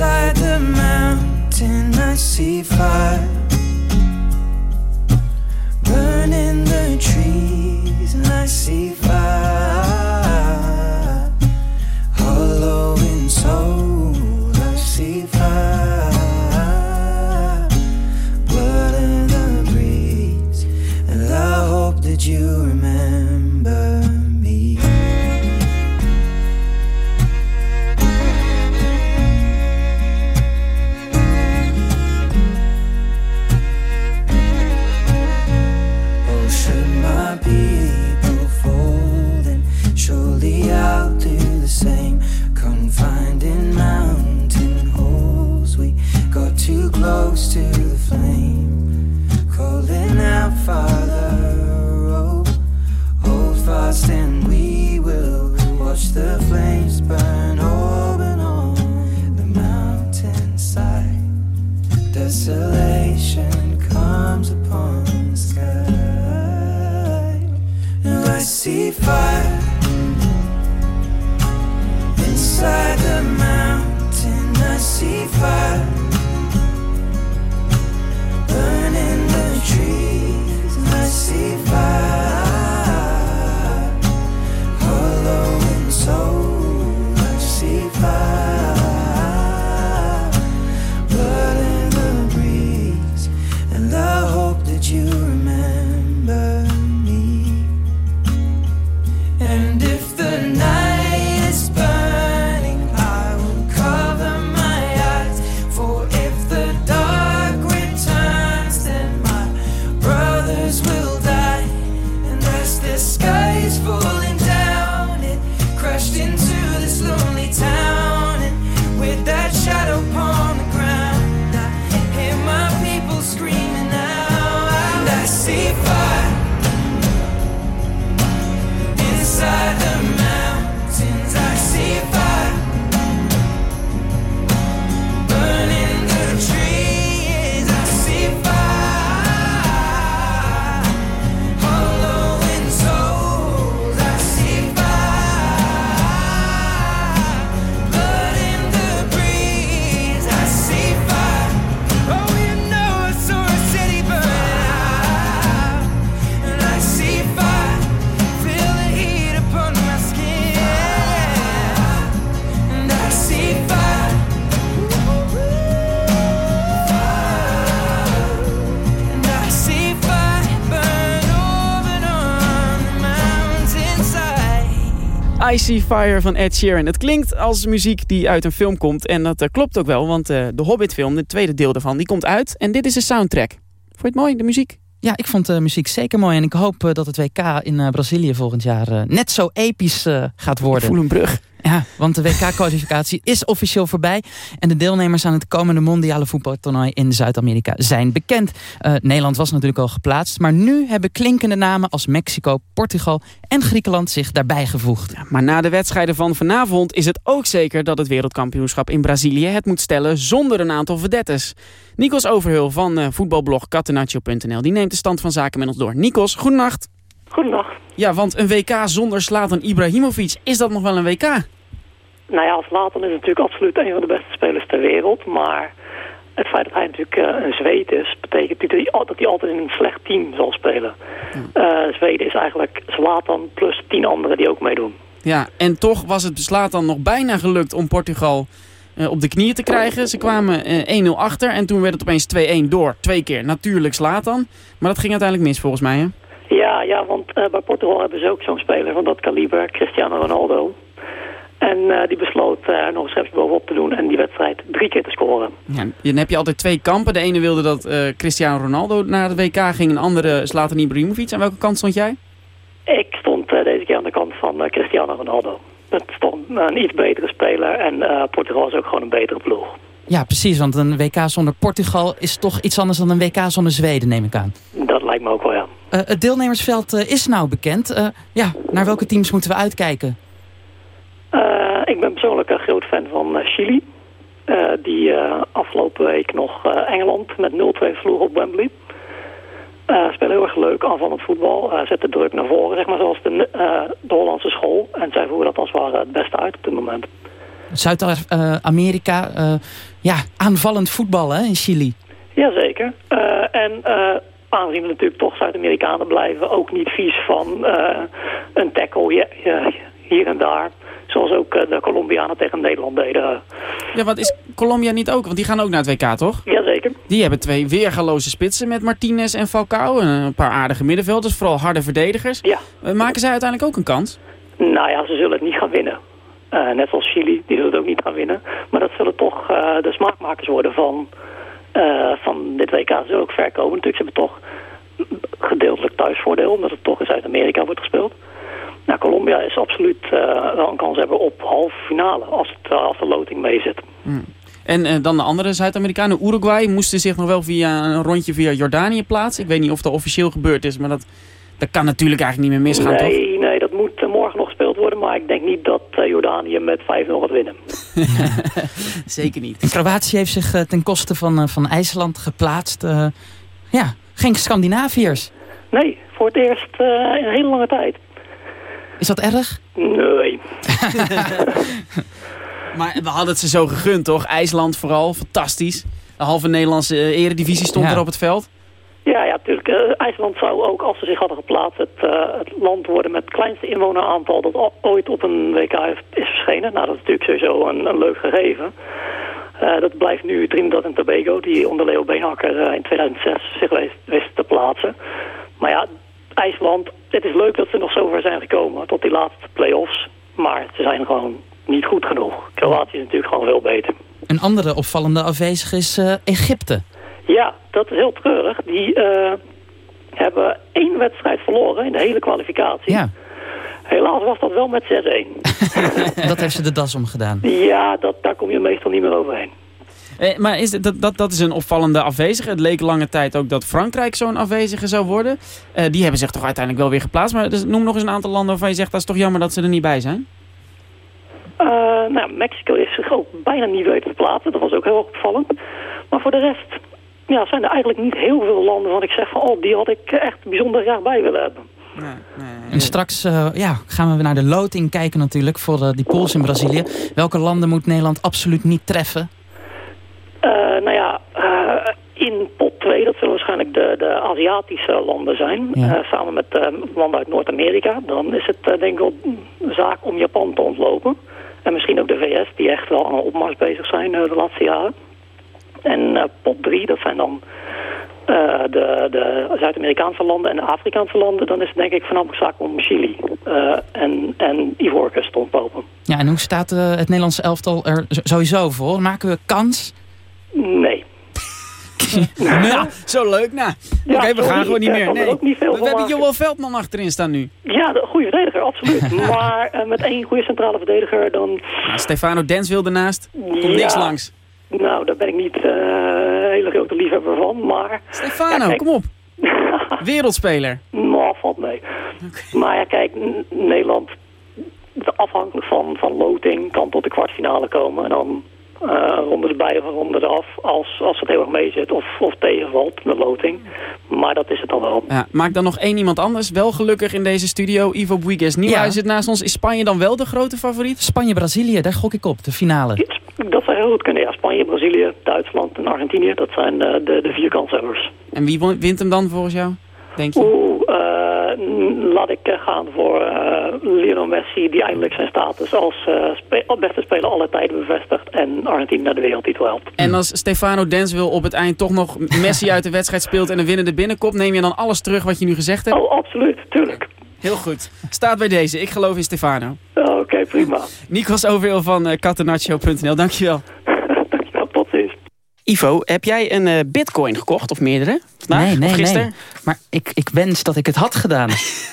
inside the mountain. I see fire Icy Fire van Ed Sheeran. Het klinkt als muziek die uit een film komt. En dat uh, klopt ook wel, want uh, de Hobbit-film, het tweede deel daarvan, die komt uit. En dit is de soundtrack. Vond je het mooi, de muziek? Ja, ik vond de muziek zeker mooi. En ik hoop dat het WK in Brazilië volgend jaar net zo episch gaat worden. Ik voel een brug. Ja, want de WK-kwalificatie is officieel voorbij. En de deelnemers aan het komende mondiale voetbaltoernooi in Zuid-Amerika zijn bekend. Uh, Nederland was natuurlijk al geplaatst. Maar nu hebben klinkende namen als Mexico, Portugal en Griekenland zich daarbij gevoegd. Maar na de wedstrijden van vanavond is het ook zeker dat het wereldkampioenschap in Brazilië het moet stellen zonder een aantal vedettes. Nikos Overhul van uh, voetbalblog Catenaccio.nl die neemt de stand van zaken met ons door. Nikos, goedenacht. Goedendag. Ja, want een WK zonder Slatan Ibrahimovic, is dat nog wel een WK? Nou ja, Slatan is natuurlijk absoluut een van de beste spelers ter wereld. Maar het feit dat hij natuurlijk uh, een Zweed is, betekent hij, dat hij altijd in een slecht team zal spelen. Uh, Zweden is eigenlijk Slatan plus tien anderen die ook meedoen. Ja, en toch was het Slatan nog bijna gelukt om Portugal uh, op de knieën te krijgen. Ze kwamen 1-0 achter en toen werd het opeens 2-1 door. Twee keer natuurlijk Slatan. Maar dat ging uiteindelijk mis volgens mij, hè? Ja, ja want uh, bij Portugal hebben ze ook zo'n speler van dat kaliber, Cristiano Ronaldo. En uh, die besloot uh, nog een schepje bovenop te doen en die wedstrijd drie keer te scoren. Ja, dan heb je altijd twee kampen. De ene wilde dat Cristiano Ronaldo naar de WK ging, een andere Zlatan Ibrahimovic. Aan welke kant stond jij? Ik stond deze keer aan de kant van Cristiano Ronaldo. Het stond een iets betere speler en Portugal is ook gewoon een betere ploeg. Ja, precies, want een WK zonder Portugal is toch iets anders dan een WK zonder Zweden, neem ik aan. Dat lijkt me ook wel. Uh, het deelnemersveld uh, is nou bekend. Uh, ja, naar welke teams moeten we uitkijken? ik ben persoonlijk een groot fan van Chili. die afgelopen week nog Engeland met 0-2 vloog op Wembley. spelen heel erg leuk, aanvallend voetbal. zetten druk naar voren, zeg maar, zoals de, de Hollandse school. En zij voeren dat als het ware het beste uit op dit moment. Zuid-Amerika, ja, aanvallend voetbal hè, in Chili. Jazeker. en aangezien we natuurlijk toch Zuid-Amerikanen blijven, ook niet vies van uh, een tackle hier, hier en daar. Zoals ook uh, de Colombianen tegen Nederland deden. Ja, wat is Colombia niet ook? Want die gaan ook naar het WK, toch? Jazeker. Die hebben twee weergaloze spitsen met Martinez en Falcao. En een paar aardige middenvelders, vooral harde verdedigers. Ja. Maken zij uiteindelijk ook een kans? Nou ja, ze zullen het niet gaan winnen. Uh, net zoals Chili, die zullen het ook niet gaan winnen. Maar dat zullen toch de smaakmakers worden van... Uh, van dit WK zullen ook ver komen. Natuurlijk, ze hebben toch gedeeltelijk thuisvoordeel, omdat het toch in Zuid-Amerika wordt gespeeld. Nou, Colombia is absoluut uh, wel een kans hebben op halve finale, als, het, als de loting mee zit. Hmm. En uh, dan de andere Zuid-Amerikanen, Uruguay, moesten zich nog wel via een rondje via Jordanië plaatsen. Ik weet niet of dat officieel gebeurd is, maar dat, dat kan natuurlijk eigenlijk niet meer misgaan, nee, toch? Nee, dat moet morgen gespeeld worden, maar ik denk niet dat Jordanië met 5-0 gaat winnen. *laughs* Zeker niet. En Kroatië heeft zich ten koste van, van IJsland geplaatst. ja, geen Scandinaviërs? Nee, voor het eerst uh, in een hele lange tijd. Is dat erg? Nee. *laughs* maar we hadden het ze zo gegund, toch? IJsland vooral, fantastisch. De halve Nederlandse eredivisie stond ja. er op het veld. Ja, ja, natuurlijk. Uh, IJsland zou ook, als ze zich hadden geplaatst, het, uh, het land worden met het kleinste inwoneraantal dat ooit op een WK is verschenen. Nou, dat is natuurlijk sowieso een, een leuk gegeven. Uh, dat blijft nu Trinidad en Tobago, die onder Leo Beenhakker in 2006 zich wist, te plaatsen. Maar ja, IJsland, het is leuk dat ze nog zover zijn gekomen tot die laatste play-offs. Maar ze zijn gewoon niet goed genoeg. Kroatië is natuurlijk gewoon veel beter. Een andere opvallende afwezige is Egypte. Ja, dat is heel treurig. Die hebben één wedstrijd verloren in de hele kwalificatie. Ja. Helaas was dat wel met 6-1. *laughs* dat heeft ze de das omgedaan. Ja, dat, daar kom je meestal niet meer overheen. Eh, maar is dat, dat, dat is een opvallende afwezige. Het leek lange tijd ook dat Frankrijk zo'n afwezige zou worden. Uh, die hebben zich toch uiteindelijk wel weer geplaatst. Maar dus noem nog eens een aantal landen waarvan je zegt... dat is toch jammer dat ze er niet bij zijn? Uh, nou, Mexico is zich ook bijna niet weten te plaatsen. Dat was ook heel erg opvallend. Maar voor de rest ja, zijn er eigenlijk niet heel veel landen... waar ik zeg van, oh, die had ik echt bijzonder graag bij willen hebben. Nee, nee, nee. En straks uh, ja, gaan we naar de loting kijken natuurlijk voor uh, die pools in Brazilië. Welke landen moet Nederland absoluut niet treffen? Uh, nou ja, in pot 2, dat zullen waarschijnlijk de, de Aziatische landen zijn. Ja. samen met landen uit Noord-Amerika. Dan is het denk ik wel een zaak om Japan te ontlopen. En misschien ook de VS, die echt wel aan een opmars bezig zijn de laatste jaren. En pot 3, dat zijn dan eh, de, de Zuid-Amerikaanse landen en de Afrikaanse landen... dan is het denk ik voornamelijk zaak om Chili uh, en, en Ivoorkust te ontlopen. Ja, en hoe staat uh, het Nederlandse elftal er sowieso voor? Maken we kans? Nee. *laughs* nou, zo leuk. Nou, Ja, Oké, we gaan gewoon niet meer. er Nee. niet We hebben maken. Joel Veldman achterin staan nu. Ja, de goede verdediger, absoluut. *laughs* maar eh, met één goede centrale verdediger, dan... Nou, Stefano Dens wil ernaast. Komt Ja. niks langs. Nou, daar ben ik niet eh, een hele grote liefhebber van, maar... Stefano, Ja, kom op. *laughs* Wereldspeler. Nou, valt mee. Maar ja, kijk, Nederland, afhankelijk van, van loting, kan tot de kwartfinale komen. En dan eh ronden de beide van ronden eraf als, als het heel erg mee zit of, of tegenvalt, de loting. Maar dat is het dan wel. Ja, maak dan nog één iemand anders. Wel gelukkig in deze studio. Ivo Buigues Nieuwhuis Ja. zit naast ons. Is Spanje dan wel de grote favoriet? Spanje-Brazilië, daar gok ik op, de finale. Dat zou heel goed kunnen, ja. Spanje, Brazilië, Duitsland en Argentinië, dat zijn eh, de, de vier kanshebbers. En wie wint hem dan volgens jou? Denk je? Oeh, eh, laat ik gaan voor eh, Lionel Messi, die eindelijk zijn status als eh, spe- beste speler aller tijden bevestigt en Argentinië naar de wereldtitel helpt. En als Stefano Dens op het eind toch nog Messi uit de wedstrijd speelt en een winnende binnenkomt, neem je dan alles terug wat je nu gezegd hebt? Oh, absoluut, tuurlijk. Heel goed. Staat bij deze. Ik geloof in Stefano. Oké, prima. Nikos Overeel van uh, catenaccio.nl. Dankjewel. Ivo, heb jij een eh, bitcoin gekocht of meerdere? Vandaag nee, nee, of gisteren? nee. Maar ik, ik wens dat ik het had gedaan.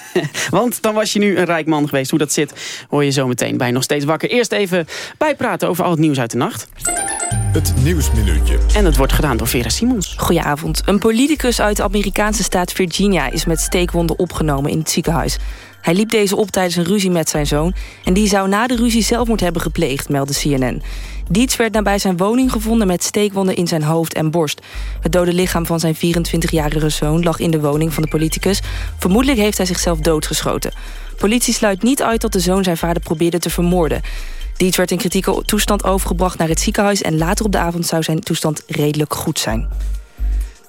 *laughs* Want dan was je nu een rijk man geweest. Hoe dat zit, hoor je zo meteen bij Nog Steeds Wakker. Eerst even bijpraten over al het nieuws uit de nacht. Het Nieuwsminuutje. En dat wordt gedaan door Vera Simons. Goedenavond. Een politicus uit de Amerikaanse staat Virginia is met steekwonden opgenomen in het ziekenhuis. Hij liep deze op tijdens een ruzie met zijn zoon... en die zou na de ruzie zelfmoord hebben gepleegd, meldde CNN. Dietz werd nabij zijn woning gevonden met steekwonden in zijn hoofd en borst. Het dode lichaam van zijn 24-jarige zoon lag in de woning van de politicus. Vermoedelijk heeft hij zichzelf doodgeschoten. Politie sluit niet uit dat de zoon zijn vader probeerde te vermoorden. Dietz werd in kritieke toestand overgebracht naar het ziekenhuis... en later op de avond zou zijn toestand redelijk goed zijn.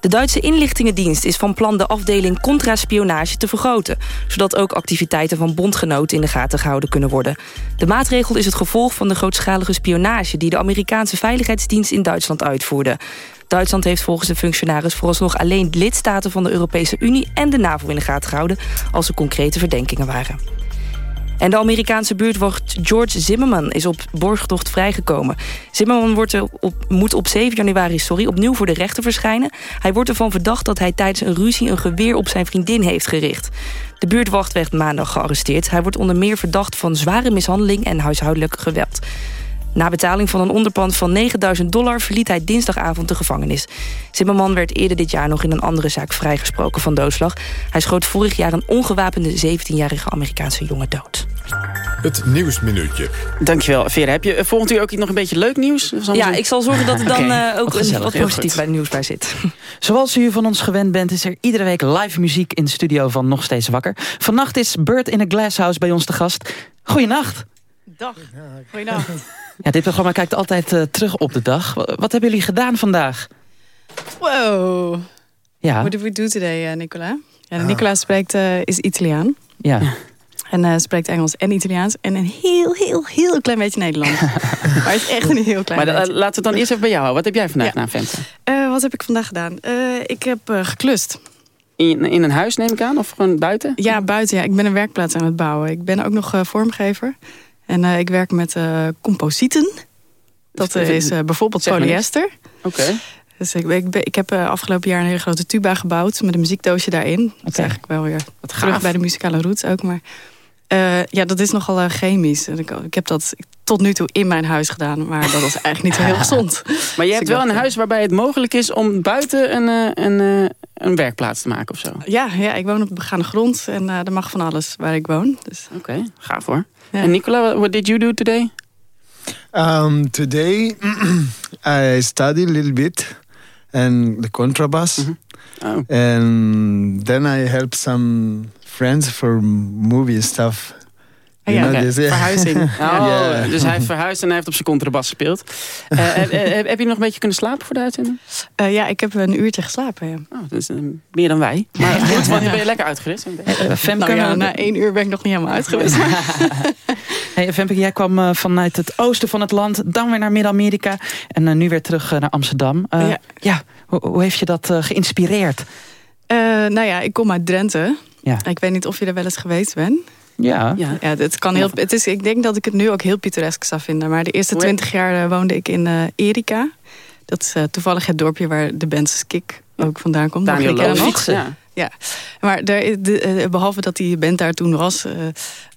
De Duitse inlichtingendienst is van plan de afdeling contra-spionage te vergroten... zodat ook activiteiten van bondgenoten in de gaten gehouden kunnen worden. De maatregel is het gevolg van de grootschalige spionage... die de Amerikaanse Veiligheidsdienst in Duitsland uitvoerde. Duitsland heeft volgens de functionaris vooralsnog alleen lidstaten van de Europese Unie... en de NAVO in de gaten gehouden als er concrete verdenkingen waren. En de Amerikaanse buurtwacht George Zimmerman is op borgtocht vrijgekomen. Zimmerman wordt op, moet op 7 januari sorry, opnieuw voor de rechter verschijnen. Hij wordt ervan verdacht dat hij tijdens een ruzie een geweer op zijn vriendin heeft gericht. De buurtwacht werd maandag gearresteerd. Hij wordt onder meer verdacht van zware mishandeling en huishoudelijk geweld. Na betaling van een onderpand van 9000 dollar verliet hij dinsdagavond de gevangenis. Zimmerman werd eerder dit jaar nog in een andere zaak vrijgesproken van doodslag. Hij schoot vorig jaar een ongewapende 17-jarige Amerikaanse jongen dood. Het Nieuwsminuutje. Dankjewel, Vera. Heb je volgend u ook nog een beetje leuk nieuws? Ja, ik zal zorgen dat er dan *laughs* eh, ook wat een- positief bij nieuws bij zit. *laughs* Zoals u van ons gewend bent, is er iedere week live muziek in de studio van Nog Steeds Wakker. Vannacht is Bird in a Glasshouse bij ons te gast. Goeienacht. Dag. *laughs* Ja, dit programma kijkt altijd eh, terug op de dag. Wa- Wat hebben jullie gedaan vandaag? Wow. Ja. What did we do today, uh, Nicola? Ja, Nicola spreekt, eh, is Italiaan. Ja. En eh, spreekt Engels en Italiaans. En een heel, heel, heel klein beetje Nederlands. *laughs* maar het is echt een heel klein Maar eh, beetje. laten we het dan eerst even bij jou houden. Wat heb jij vandaag gedaan, Femke? Eh, wat heb ik vandaag gedaan? Eh, ik heb eh, geklust. In, in een huis neem ik aan? Of gewoon buiten? Ja, buiten. Ja. Ik ben een werkplaats aan het bouwen. Ik ben ook nog eh, vormgever. En eh, ik werk met eh, composieten. Dat eh, is bijvoorbeeld Zeg polyester. Oké. Dus ik, ik, heb afgelopen jaar een hele grote tuba gebouwd met een muziekdoosje daarin. Dat is eigenlijk wel weer terug gaaf. bij de muzikale roots ook. Maar ja, dat is nogal chemisch. Ik, ik heb dat tot nu toe in mijn huis gedaan. Maar dat was eigenlijk niet zo heel *laughs* gezond. Maar je Dus hebt wel dacht, een huis waarbij het mogelijk is om buiten een, een, een werkplaats te maken of zo. Ja, ja, ik woon op begane grond. En eh er mag van alles waar ik woon. Dus. Oké, gaaf hoor. En Nicola, what did you do today? Um, today, *clears throat* I studied a little bit and the contrabass. Oh. And then I helped some friends for movie stuff. Oh ja, oké. this, yeah. Verhuizing. *laughs* Oh, Yeah. Dus hij heeft verhuisd en hij heeft op zijn contrabas gespeeld. Eh, heb, heb- heb je nog een beetje kunnen slapen voor de uitzending? Eh, ja, ik heb een uurtje geslapen. Ja. Oh, dat is eh, meer dan wij. Maar goed, want ben je lekker uitgerust. Femke, nou ja, eh, na één uur ben ik nog niet helemaal uit geweest. *laughs* Hey, Femke, jij kwam eh, vanuit het oosten van het land, dan weer naar Midden-Amerika en eh, nu weer terug eh, naar Amsterdam. Eh, Ja. ja. Hoe, hoe heeft je dat uh, geïnspireerd? Uh, nou ja, ik kom uit Drenthe. Ja. Ik weet niet of je er wel eens geweest bent. Ja. ja, het kan heel, het is, ik denk dat ik het nu ook heel pittoresk zou vinden. Maar de eerste twintig jaar woonde ik in uh, Erika. Dat is toevallig het dorpje waar de band Skik ook vandaan komt. Daniel nog. Ja. ja. Maar de, de, behalve dat die band daar toen was...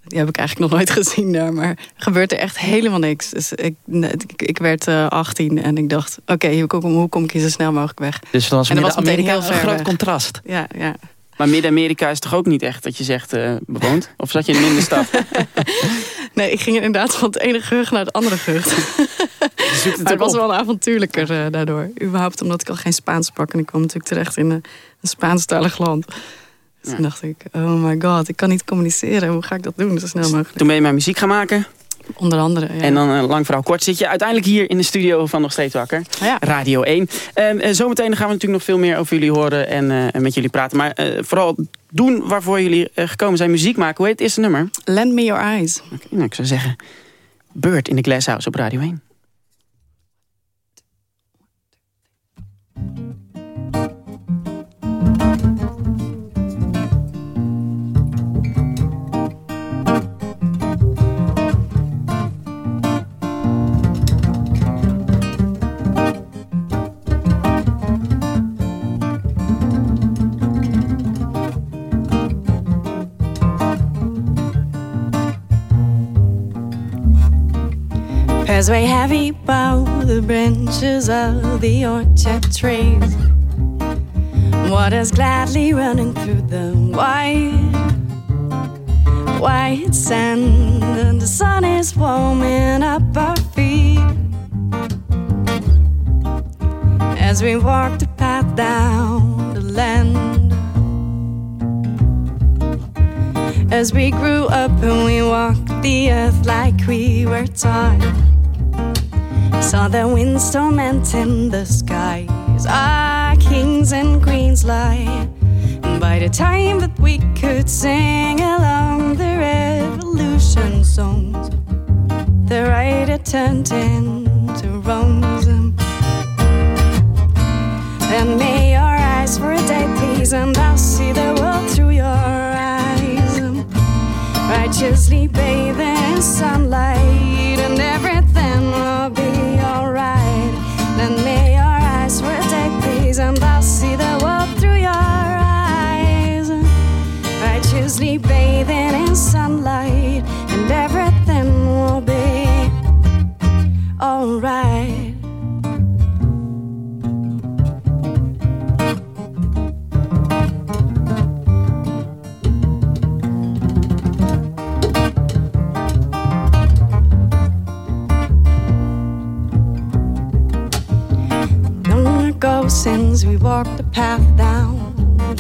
Die heb ik eigenlijk nog nooit *laughs* gezien daar. Maar gebeurt er echt helemaal niks. Dus ik, ik, werd uh, 18 en ik dacht... oké, hoe, kom, hoe kom ik hier zo snel mogelijk weg? Dus dat was Midden-Amerika een groot weg. contrast. Ja, ja. Maar Midden-Amerika is toch ook niet echt dat je zegt uh, bewoond? Of zat je in een minder stad? *laughs* nee, ik ging inderdaad van het ene gerucht naar het andere gerucht. het maar het was wel avontuurlijker uh, daardoor. Überhaupt omdat ik al geen Spaans sprak. En ik kwam natuurlijk terecht in een, een Spaanstalig land. Dus toen dacht ik, oh my god, ik kan niet communiceren. Hoe ga ik dat doen zo snel mogelijk? Toen ben je maar muziek gaan maken. Onder andere, ja. En dan uh, lang verhaal kort zit je uiteindelijk hier in de studio van Nog Steeds Wakker. Ja. Radio 1. Uh, zometeen gaan we natuurlijk nog veel meer over jullie horen en uh, met jullie praten. Maar vooral doen waarvoor jullie gekomen zijn. Muziek maken. Hoe heet het eerste nummer? Lend Me Your Eyes. Okay, nou, ik zou zeggen, Bird in de Glasshouse op Radio 1. As we heavy bow the branches of the orchard trees, water's gladly running through the white, white sand, and the sun is warming up our feet. As we walk the path down the land, as we grew up and we walked the earth like we were taught. Saw the winds tormenting the skies. Our kings and queens lie. And by the time that we could sing along the revolution songs, the rider turned into Rome. And may your eyes for a day please, and I'll see the world through your eyes. Righteously bathing in sunlight,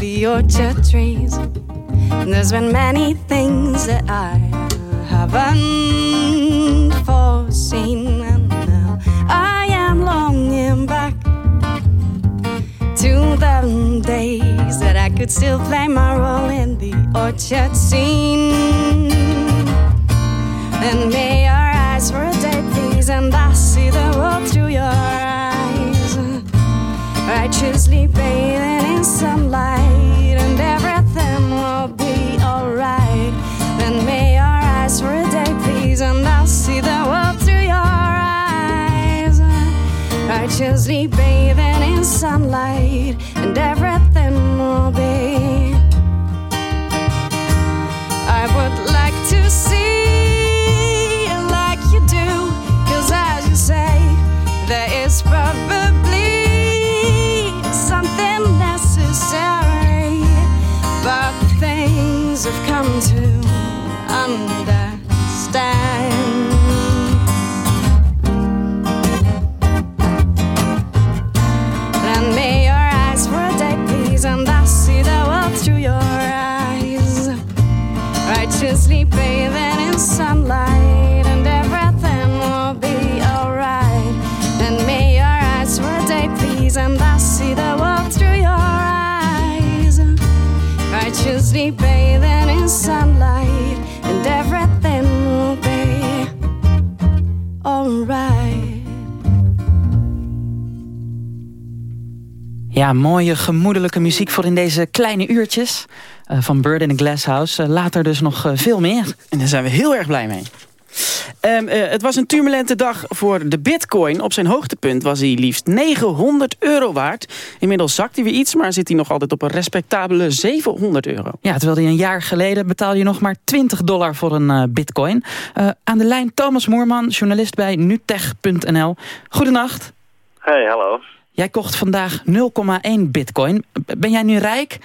the orchard trees, there's been many things that I haven't foreseen, and now I am longing back to the days that I could still play my role in the orchard scene. And may your eyes for a day, please, and I see the world through your eyes. Righteously bathing in sunlight, Righteously bathing in sunlight, Mooie gemoedelijke muziek voor in deze kleine uurtjes. Uh, van Bird in a Glass House. Uh, later dus nog uh, veel meer. En daar zijn we heel erg blij mee. Um, het was een turbulente dag voor de bitcoin. Op zijn hoogtepunt was hij liefst 900 euro waard. Inmiddels zakt hij weer iets, maar zit hij nog altijd op een respectabele 700 euro. Ja, terwijl hij een jaar geleden betaalde je nog maar 20 dollar voor een bitcoin. aan de lijn Thomas Moerman, journalist bij nutech.nl. Goedenacht. Hey, hallo. Jij kocht vandaag 0,1 bitcoin. Ben jij nu rijk?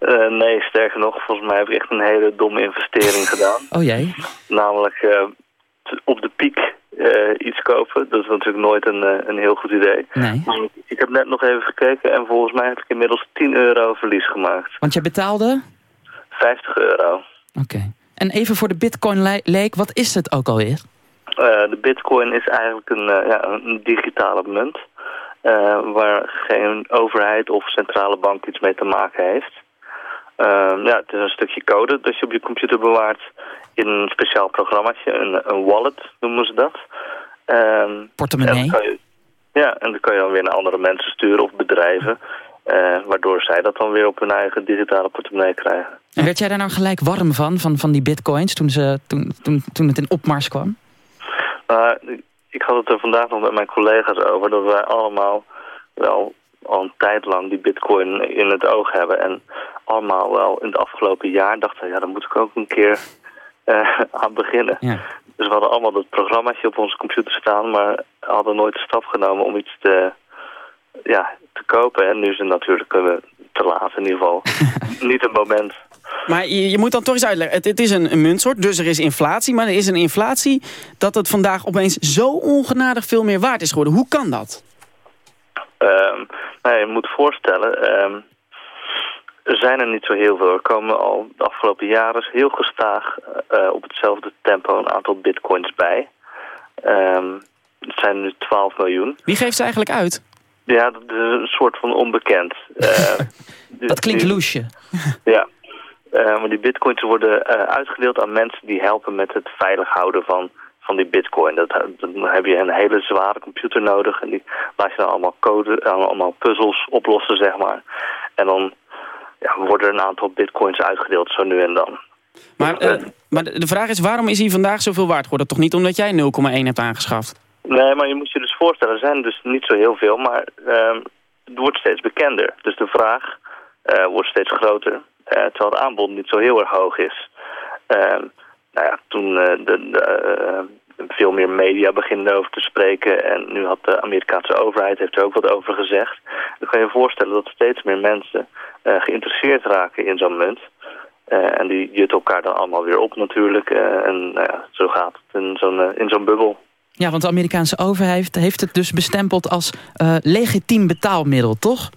Uh, nee, sterker nog, volgens mij heb ik echt een hele domme investering gedaan. *laughs* Oh jee. Namelijk uh, op de piek uh, iets kopen. Dat is natuurlijk nooit een, een heel goed idee. Nee. Maar ik heb net nog even gekeken en volgens mij heb ik inmiddels 10 euro verlies gemaakt. Want jij betaalde? 50 euro. Oké. En even voor de bitcoin leek, wat is het ook alweer? de bitcoin is eigenlijk een, ja, een digitale munt. Uh, waar geen overheid of centrale bank iets mee te maken heeft. Uh, ja, het is een stukje code dat je op je computer bewaart in een speciaal programmaatje, een, een wallet noemen ze dat. Uh, Portemonnee? En ja, en dan kan je dan weer naar andere mensen sturen of bedrijven. Uh, waardoor zij dat dan weer op hun eigen digitale portemonnee krijgen. En werd jij daar nou gelijk warm van, van, van die bitcoins, toen, ze, toen, toen, toen het in opmars kwam? Ik had het er vandaag nog met mijn collega's over... dat wij allemaal wel al een tijd lang die bitcoin in het oog hebben. En allemaal wel in het afgelopen jaar dachten... ja, daar moet ik ook een keer uh, *laughs* aan beginnen. Ja. Dus we hadden allemaal dat programmaatje op onze computer staan... maar hadden nooit de stap genomen om iets te, ja, te kopen. En nu is het natuurlijk te laat in ieder geval. *laughs* Niet een moment. Maar je, je, moet dan toch eens uitleggen. Het, het is een, een, muntsoort, dus er is inflatie. Maar er is een inflatie dat het vandaag opeens zo ongenadig veel meer waard is geworden. Hoe kan dat? Um, nou, je moet voorstellen... Um, er zijn er niet zo heel veel. Er komen al de afgelopen jaren heel gestaag uh, op hetzelfde tempo een aantal bitcoins bij. Um, het zijn nu 12 miljoen. Wie geeft ze eigenlijk uit? Ja, dat is een soort van onbekend. Uh, *laughs* dat klinkt loesje. ja. Uh, maar die bitcoins worden uh, uitgedeeld aan mensen die helpen met het veilig houden van, van die bitcoin. Dat, dan heb je een hele zware computer nodig en die laat je dan allemaal code, allemaal puzzels oplossen, zeg maar. En dan ja, worden er een aantal bitcoins uitgedeeld, zo nu en dan. Maar, uh, maar de vraag is, waarom is hij vandaag zoveel waard geworden? Toch niet omdat jij 0,1 hebt aangeschaft? Nee, maar je moet je dus voorstellen, er zijn dus niet zo heel veel, maar ehm, het wordt steeds bekender. Dus de vraag wordt steeds groter. Uh, terwijl het aanbod niet zo heel erg hoog is. Uh, nou ja, toen uh, de, de veel meer media beginnen over te spreken... en nu had de Amerikaanse overheid heeft er ook wat over gezegd... dan kan je je voorstellen dat steeds meer mensen geïnteresseerd raken in zo'n munt... en die jutten elkaar dan allemaal weer op natuurlijk. en nou zo gaat het in zo'n in zo'n bubbel. Ja, want de Amerikaanse overheid heeft het dus bestempeld als legitiem betaalmiddel, toch?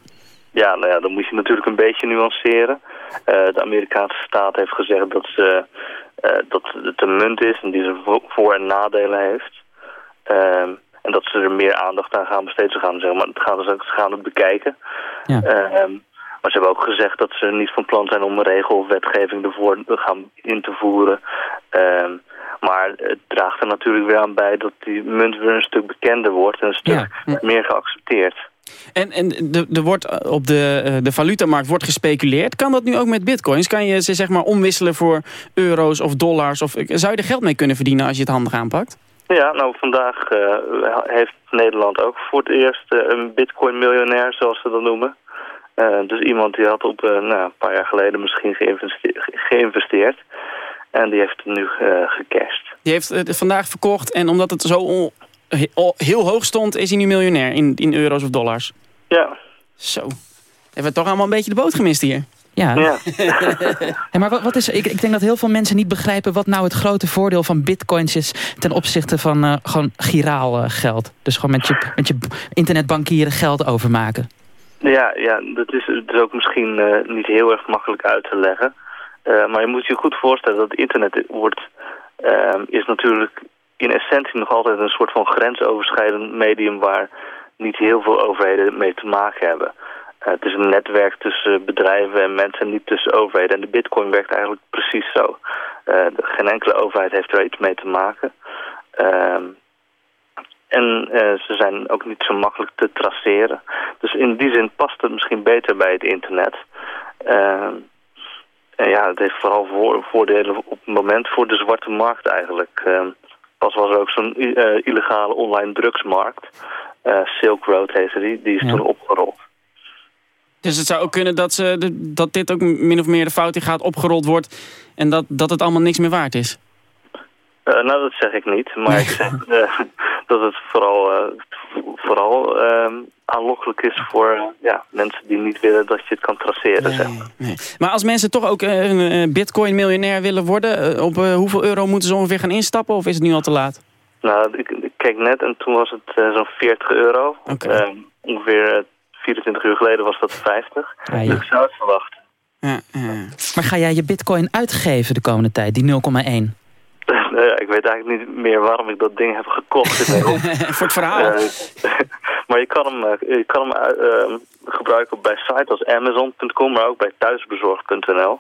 Ja, nou ja, dan moet je natuurlijk een beetje nuanceren. Uh, de Amerikaanse staat heeft gezegd dat, ze, uh, dat het een munt is en die ze voor- en nadelen heeft. Uh, en dat ze er meer aandacht aan gaan besteden. Ze gaan, zeg maar, gaan, ze gaan het bekijken. Ja. Ehm, maar ze hebben ook gezegd dat ze niet van plan zijn om een regel of wetgeving ervoor gaan in te voeren. Ehm, maar het draagt er natuurlijk weer aan bij dat die munt weer een stuk bekender wordt en een stuk Ja. meer geaccepteerd. En, en de, er wordt eh, op de, eh, de valutamarkt wordt gespeculeerd. Kan dat nu ook met bitcoins? Kan je ze zeg maar omwisselen voor euro's of dollars? Of, zou je er geld mee kunnen verdienen als je het handig aanpakt? Ja, nou vandaag uh, heeft Nederland ook voor het eerst uh, een bitcoin-miljonair, zoals ze dat noemen. Uh, dus iemand die had op nou, een paar jaar geleden misschien geïnvesteerd, geïnvesteerd. En die heeft het nu gecashed. Die heeft het vandaag verkocht en omdat het zo heel hoog stond, is hij nu miljonair in, in euro's of dollars. Ja. Zo. Hebben we toch allemaal een beetje de boot gemist hier? Ja. ja. *laughs* maar wat, wat is, ik, ik denk dat heel veel mensen niet begrijpen wat nou het grote voordeel van bitcoins is ten opzichte van uh, gewoon giraal uh, geld. Dus gewoon met je, met je internetbankieren geld overmaken. Ja, ja dat is, dat is ook misschien uh, niet heel erg makkelijk uit te leggen. maar je moet je goed voorstellen dat het internet wordt, is natuurlijk in essentie nog altijd een soort van grensoverschrijdend medium waar niet heel veel overheden mee te maken hebben. Uh, het is een netwerk tussen bedrijven en mensen, niet tussen overheden. En de bitcoin werkt eigenlijk precies zo. Uh, geen enkele overheid heeft er iets mee te maken. Uh, En eh, ze zijn ook niet zo makkelijk te traceren. Dus in die zin past het misschien beter bij het internet. Uh, en ja, het heeft vooral voor, voordelen op het moment voor de zwarte markt eigenlijk. Pas was er ook zo'n illegale online drugsmarkt. Silk Road heette die, die is toen opgerold. Dus het zou ook kunnen dat, ze, dat dit ook min of meer de fout in gaat, opgerold wordt... en dat, dat het allemaal niks meer waard is? Uh, nou, dat zeg ik niet. Maar ik zeg *laughs* dat het vooral, uh, vooral ehm, aanlokkelijk is voor ja, mensen die niet willen dat je het kan traceren. Nee, zeg maar. Nee. maar als mensen toch ook een bitcoin-miljonair willen worden... op hoeveel euro moeten ze ongeveer gaan instappen of is het nu al te laat? Nou, ik, ik keek net en toen was het zo'n 40 euro. Okay. Ehm, ongeveer 24 uur geleden was dat 50. Ah, ja. Dus ik zou het verwachten. Ja, ja. Maar ga jij je bitcoin uitgeven de komende tijd, die 0,1? Weet eigenlijk niet meer waarom ik dat ding heb gekocht. *laughs* Voor het verhaal. Uh, *laughs* maar je kan hem, uh, je kan hem uh, gebruiken bij sites als Amazon.com, maar ook bij thuisbezorgd.nl.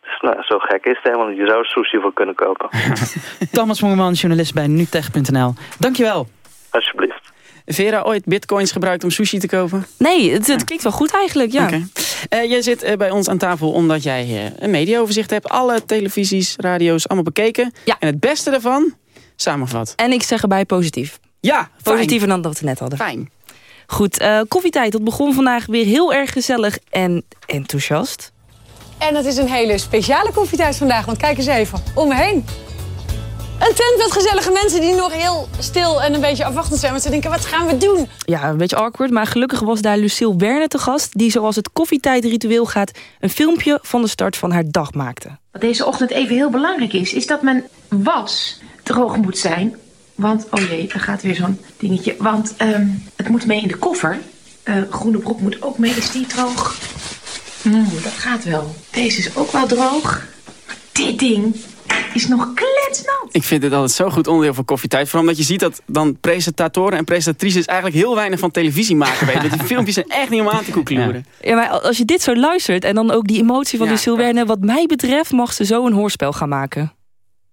Dus nou, zo gek is het helemaal niet. Je zou er sushi voor kunnen kopen. *laughs* Thomas Moerman, journalist bij nutech.nl. Dankjewel. Alsjeblieft. Vera ooit bitcoins gebruikt om sushi te kopen? Nee, het, het klinkt wel goed eigenlijk, ja. Okay. Uh, jij zit uh, bij ons aan tafel omdat jij uh, een mediaoverzicht hebt. Alle televisies, radio's, allemaal bekeken. Ja. En het beste daarvan, samengevat. En ik zeg erbij positief. Ja, Positiever dan dat we net hadden. Fijn. Goed, koffietijd. Het begon vandaag weer heel erg gezellig en enthousiast. En het is een hele speciale koffietijd vandaag, want kijk eens even om me heen. Een tent met gezellige mensen die nog heel stil en een beetje afwachtend zijn. Want ze denken, wat gaan we doen? Ja, een beetje awkward. Maar gelukkig was daar Lucille Werner te gast. Die zoals het koffietijdritueel gaat... een filmpje van de start van haar dag maakte. Wat deze ochtend even heel belangrijk is... is dat mijn was droog moet zijn. Want, oh jee, daar gaat weer zo'n dingetje. Want um, het moet mee in de koffer. Uh, groene broek moet ook mee. Is die droog? Mm, dat gaat wel. Deze is ook wel droog. Maar dit ding is nog kletsnat. Ik vind dit altijd zo goed onderdeel van koffietijd. Vooral omdat je ziet dat dan presentatoren en presentatrices eigenlijk heel weinig van televisie maken weten. Want die filmpjes zijn echt niet om aan te koekloeren. Ja. ja, maar als je dit zo luistert en dan ook die emotie van ja, Lucille Werner. Wat mij betreft mag ze zo een hoorspel gaan maken.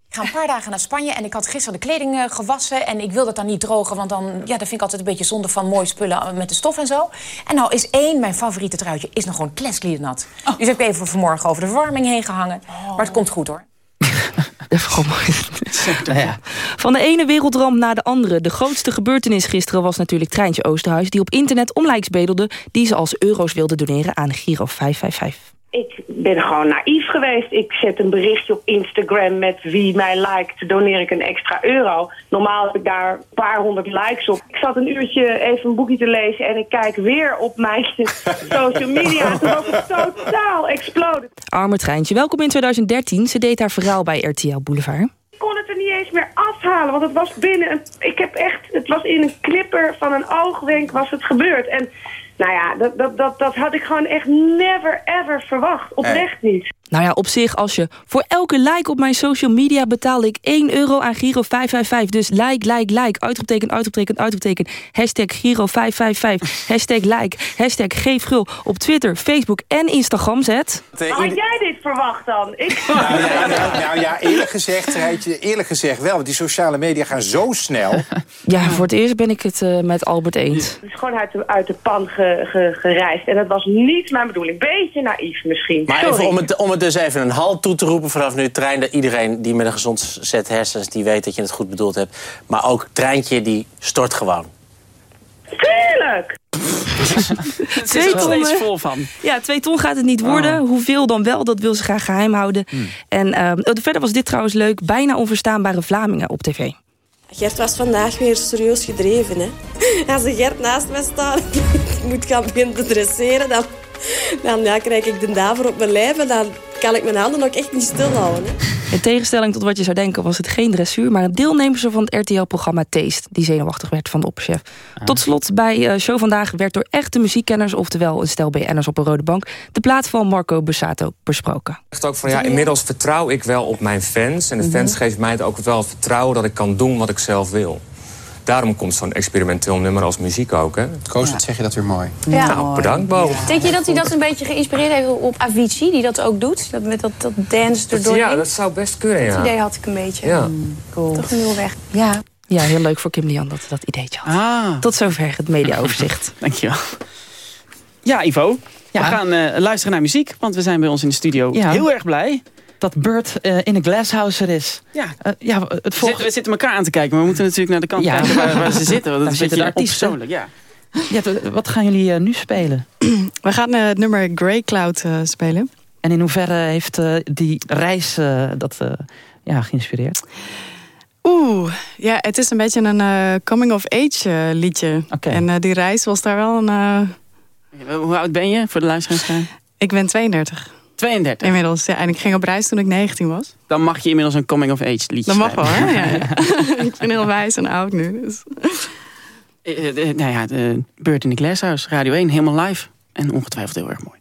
Ik ga een paar dagen naar Spanje en ik had gisteren de kleding uh, gewassen. En ik wil dat dan niet drogen, want dan ja, dat vind ik altijd een beetje zonde van mooie spullen met de stof en zo. En nou is één, mijn favoriete truitje, is nog gewoon kletsgliedernat. Oh. Dus heb ik even vanmorgen over de verwarming heen gehangen. Oh. Maar het komt goed hoor. *laughs* *laughs* nou ja. Van de ene wereldramp naar de andere. De grootste gebeurtenis gisteren was natuurlijk Treintje Oosterhuis... die op internet om likes bedelde... die ze als euro's wilde doneren aan Giro 555. Ik ben gewoon naïef geweest. Ik zet een berichtje op Instagram met wie mij liked, doneer ik een extra euro. Normaal heb ik daar een paar honderd likes op. Ik zat een uurtje even een boekje te lezen en ik kijk weer op mijn *laughs* social media. Toen was het totaal exploded. Arme Treintje, welkom in 2013. Ze deed haar verhaal bij RTL Boulevard. Ik kon het er niet eens meer afhalen, want het was binnen een... Ik heb echt... Het was in een knipper van een oogwenk was het gebeurd. En nou ja, dat, dat, dat, dat had ik gewoon echt never ever verwacht. Oprecht niet. Nou ja, op zich, als je voor elke like op mijn social media betaal ik 1 euro aan Giro 555. Dus like, like, like, uitroepteken, uitroepteken, uitroepteken. Hashtag Giro 555, hashtag like, hashtag geef gul op Twitter, Facebook en Instagram zet. Had jij dit verwacht dan? Ik... Nou, ja, nou, nou ja, eerlijk gezegd, eerlijk gezegd wel. Want die sociale media gaan zo snel. *laughs* Ja, voor het eerst ben ik het uh, met Albert eens. Het is gewoon uit de, uit de pan ge, ge, gereisd. En dat was niet mijn bedoeling. Beetje naïef misschien. Maar Sorry. even om het, om het dus even een halt toe te roepen vanaf nu. Trein, dat iedereen die met een gezond set hersens... die weet dat je het goed bedoeld hebt. Maar ook Treintje, die stort gewoon. Tuurlijk! twee ton vol van. Ja, twee ton gaat het niet worden. Oh. Hoeveel dan wel, dat wil ze graag geheim houden. Hmm. En uh, verder was dit trouwens leuk. Bijna onverstaanbare Vlamingen op tv. Gert was vandaag weer serieus gedreven. Hè? *laughs* Als er Gert naast mij staat, *laughs* ik moet gaan beginnen te dresseren... dan, *laughs* dan ja, krijg ik de daver op mijn lijf en dan kan ik mijn handen ook echt niet stilhouden. Hè? In tegenstelling tot wat je zou denken was het geen dressuur... maar een deelnemster van het RTL-programma Taste... die zenuwachtig werd van de opperchef. Ah. Tot slot, bij uh, Show Vandaag werd door echte muziekkenners... oftewel een stel BN'ers op een rode bank... de plaat van Marco Bussato besproken. Echt ook van, ja, inmiddels vertrouw ik wel op mijn fans... en de fans mm -hmm. geven mij ook wel vertrouwen... dat ik kan doen wat ik zelf wil. Daarom komt zo'n experimenteel nummer als muziek ook. Hè? Koos, zeg je dat weer mooi. Ja. Nou, bedankt, Bo. Ja. Denk je dat hij dat een beetje geïnspireerd heeft op Avicii, die dat ook doet? Dat met dat, dat dance erdoor. Ja, dat zou best kunnen, ja. Dat idee had ik een beetje. Ja. Mm, cool. Toch een nieuwe weg. Ja. Ja, heel leuk voor Kim Lian dat dat ideetje had. Ah. Tot zover het mediaoverzicht. *laughs* Dankjewel. Ja, Ivo. Ja. We gaan eh, luisteren naar muziek, want we zijn bij ons in de studio Ja. heel erg blij. Dat Bird eh, in een glasshouse er is. Ja. Eh, ja, het We zitten, volgende... we zitten elkaar aan te kijken, maar we moeten natuurlijk naar de kant Ja. kijken waar, waar ze zitten. Want Daar dat is een zitten de beetje artiesten. onpersoonlijk, ja. Ja, wat gaan jullie eh, nu spelen? *clears throat* We gaan eh, het nummer Grey Cloud eh, spelen. En in hoeverre heeft eh, die reis eh, dat eh, ja, geïnspireerd? Oeh, ja, het is een beetje een eh, coming-of-age eh, liedje. En eh, die reis was daar wel een... eh, Hoe oud ben je voor de luisteraars? Ik ben 32. 32? Inmiddels, ja. En ik ging op reis toen ik 19 was. Dan mag je inmiddels een coming-of-age liedje Dat mag wel, hè? Ja, ja. *laughs* *laughs* ik ben heel wijs en oud nu. Dus. Eh, eh, nou ja, de Bird in the Glasshouse, Radio 1, helemaal live. En ongetwijfeld heel erg mooi.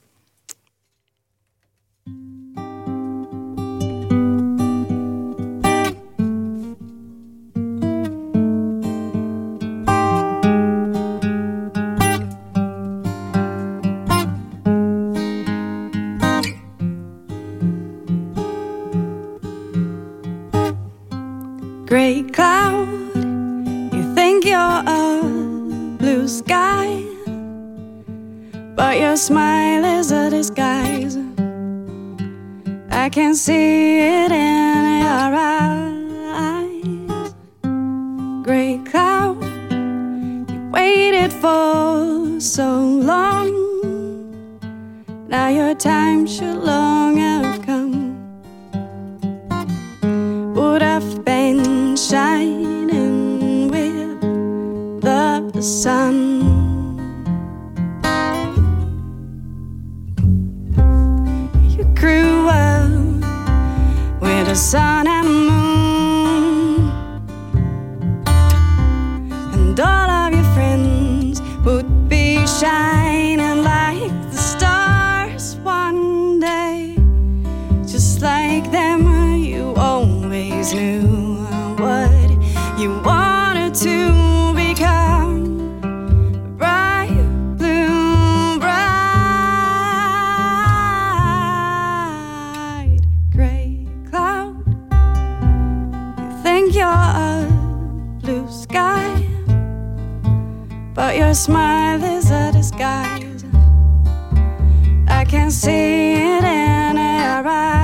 I can see it smile is a disguise I can see it in your eyes.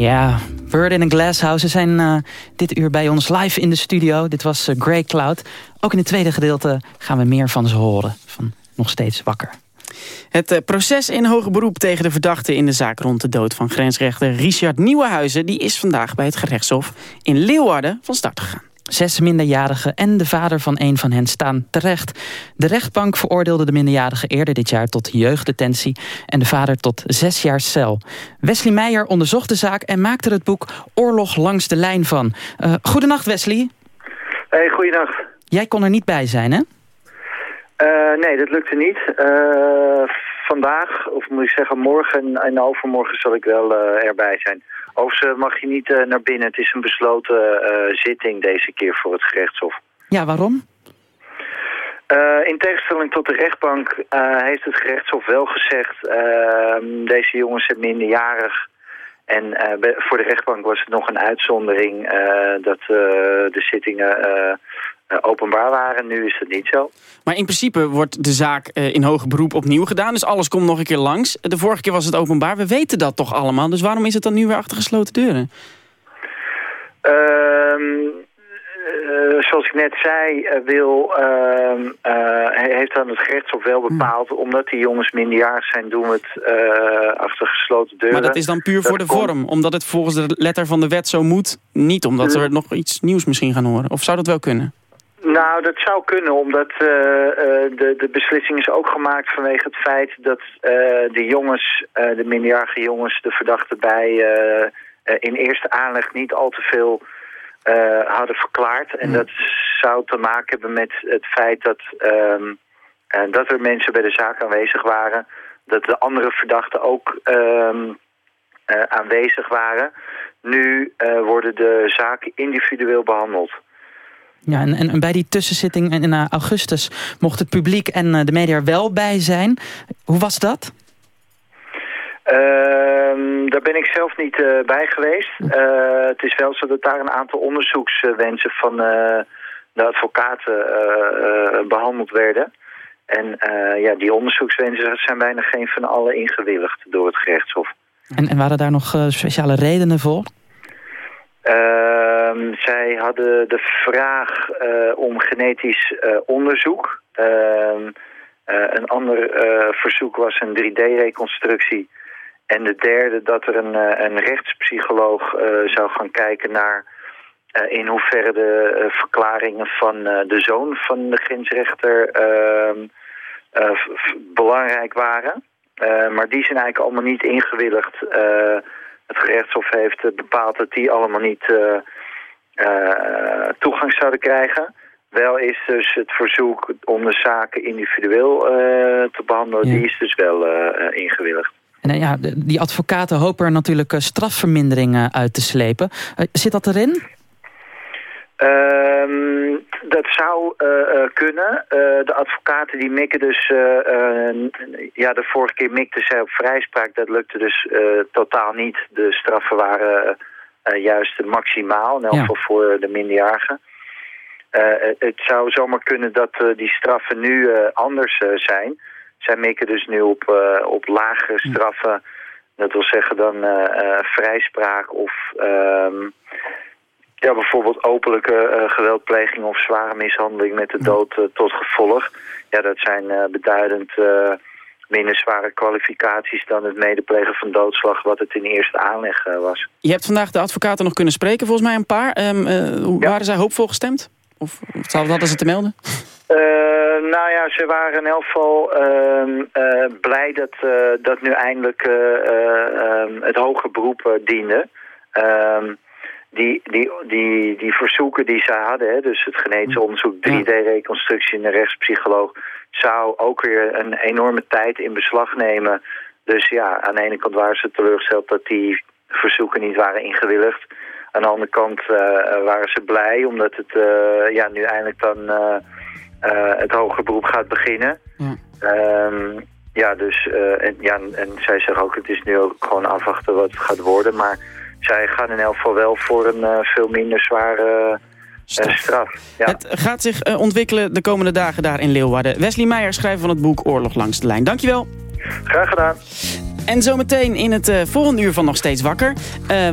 Ja, Bird in a Glasshouse. Ze zijn eh, dit uur bij ons live in de studio. Dit was eh, Grey Cloud. Ook in het tweede gedeelte gaan we meer van ze horen. Van nog steeds wakker. Het eh, proces in hoger beroep tegen de verdachte in de zaak rond de dood van grensrechter Richard Nieuwenhuizen... die is vandaag bij het gerechtshof in Leeuwarden van start gegaan. Zes minderjarigen en de vader van een van hen staan terecht. De rechtbank veroordeelde de minderjarige eerder dit jaar tot jeugddetentie... en de vader tot zes jaar cel. Wesley Meijer onderzocht de zaak en maakte er het boek Oorlog langs de lijn van. Uh, goedenacht Wesley. Hey, goedenacht. Jij kon er niet bij zijn, hè? Uh, nee, dat lukte niet. Uh, vandaag, of moet ik zeggen morgen en overmorgen zal ik wel uh, erbij zijn. Overigens mag je niet naar binnen. Het is een besloten zitting deze keer voor het gerechtshof. Ja, waarom? in tegenstelling tot de rechtbank heeft het gerechtshof wel gezegd... Ehm, deze jongens zijn minderjarig... En voor de rechtbank was het nog een uitzondering dat de zittingen openbaar waren. Nu is het niet zo. Maar in principe wordt de zaak uh, in hoger beroep opnieuw gedaan. Dus alles komt nog een keer langs. De vorige keer was het openbaar. We weten dat toch allemaal. Dus waarom is het dan nu weer achter gesloten deuren? Uh, zoals ik net zei, wil, ehm, heeft dan het gerechtshof wel hm. bepaald... omdat die jongens minderjarig zijn, doen we het achter gesloten deuren. Maar dat is dan puur voor de vorm? Omdat het volgens de letter van de wet zo moet? Niet omdat we nog iets nieuws misschien gaan horen? Of zou dat wel kunnen? Nou, dat zou kunnen, omdat uh, de, de beslissing is ook gemaakt vanwege het feit dat uh, de jongens, de minderjarige jongens, de verdachten bij in eerste aanleg niet al te veel hadden verklaard. En dat zou te maken hebben met het feit dat, um, dat er mensen bij de zaak aanwezig waren. Dat de andere verdachten ook um, aanwezig waren. Nu worden de zaken individueel behandeld. Ja, en, en, bij die tussenzitting in uh, augustus mocht het publiek en uh, de media wel bij zijn. Hoe was dat? Uh, daar ben ik zelf niet uh, bij geweest. het is wel zo dat daar een aantal onderzoekswensen van de advocaten behandeld werden. En ja, die onderzoekswensen zijn bijna geen van alle ingewilligd door het gerechtshof. En, en waren daar nog speciale redenen voor? Uh, zij hadden de vraag uh, om genetisch uh, onderzoek. Ehm, eh, een ander verzoek was een 3D-reconstructie. En de derde dat er een, een rechtspsycholoog zou gaan kijken naar... in hoeverre de verklaringen van de zoon van de grensrechter ehm, belangrijk waren. maar die zijn eigenlijk allemaal niet ingewilligd het gerechtshof heeft eh, bepaald dat die allemaal niet uh, uh, toegang zouden krijgen. Wel is dus het verzoek om de zaken individueel te behandelen, die is dus wel ingewilligd. En ja, die advocaten hopen er natuurlijk strafverminderingen uit te slepen. zit dat erin? Ehm, dat zou uh, kunnen. Uh, de advocaten die mikken dus... ja, de vorige keer mikten zij op vrijspraak. Dat lukte dus totaal niet. De straffen waren juist maximaal. In elk geval voor de minderjarigen. het zou zomaar kunnen dat die straffen nu anders zijn. Zij mikken dus nu op, op lagere straffen. Dat wil zeggen dan vrijspraak of... Ehm, ja, bijvoorbeeld openlijke uh, geweldpleging of zware mishandeling met de dood uh, tot gevolg. Ja, dat zijn uh, beduidend minder zware kwalificaties dan het medeplegen van doodslag wat het in eerste aanleg was. Je hebt vandaag de advocaten nog kunnen spreken, volgens mij een paar. Um, hoe waren zij hoopvol gestemd? Of hadden ze te melden? nou ja, ze waren in elk geval ehm, blij dat, dat nu eindelijk ehm, het hoger beroep diende die, die, die, die verzoeken die zij hadden, hè, dus het genetisch onderzoek, 3D-reconstructie en de rechtspsycholoog, zou ook weer een enorme tijd in beslag nemen. Dus ja, aan de ene kant waren ze teleurgesteld dat die verzoeken niet waren ingewilligd. Aan de andere kant uh, waren ze blij omdat het uh, ja, nu eindelijk dan uh, het hoger beroep gaat beginnen. Ja. Um, ja, dus en, ja, en zij zeggen ook, het is nu ook gewoon afwachten wat het gaat worden. Maar zij gaan in elk geval wel voor een uh, veel minder zware uh, straf. Ja. Het gaat zich uh, ontwikkelen de komende dagen daar in Leeuwarden. Wesley Meijer, schrijver van het boek Oorlog langs de lijn. Dankjewel. Graag gedaan. En zometeen in het uh, volgende uur van Nog Steeds Wakker...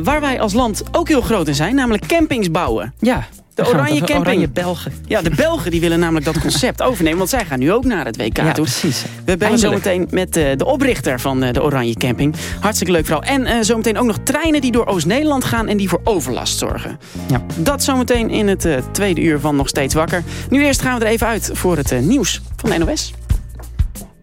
waar wij als land ook heel groot in zijn, namelijk campings bouwen. Ja, de Oranje Camping. Oranje Belgen. Ja, de Belgen die willen namelijk dat concept *laughs* overnemen. Want zij gaan nu ook naar het WK ja, toe. precies. We bellen zo meteen met uh, de oprichter van uh, de Oranje Camping. Hartstikke leuk vrouw. En uh, zometeen ook nog treinen die door Oost-Nederland gaan... en die voor overlast zorgen. Ja. Dat zometeen in het tweede uur van Nog Steeds Wakker. Nu eerst gaan we er even uit voor het nieuws van de NOS.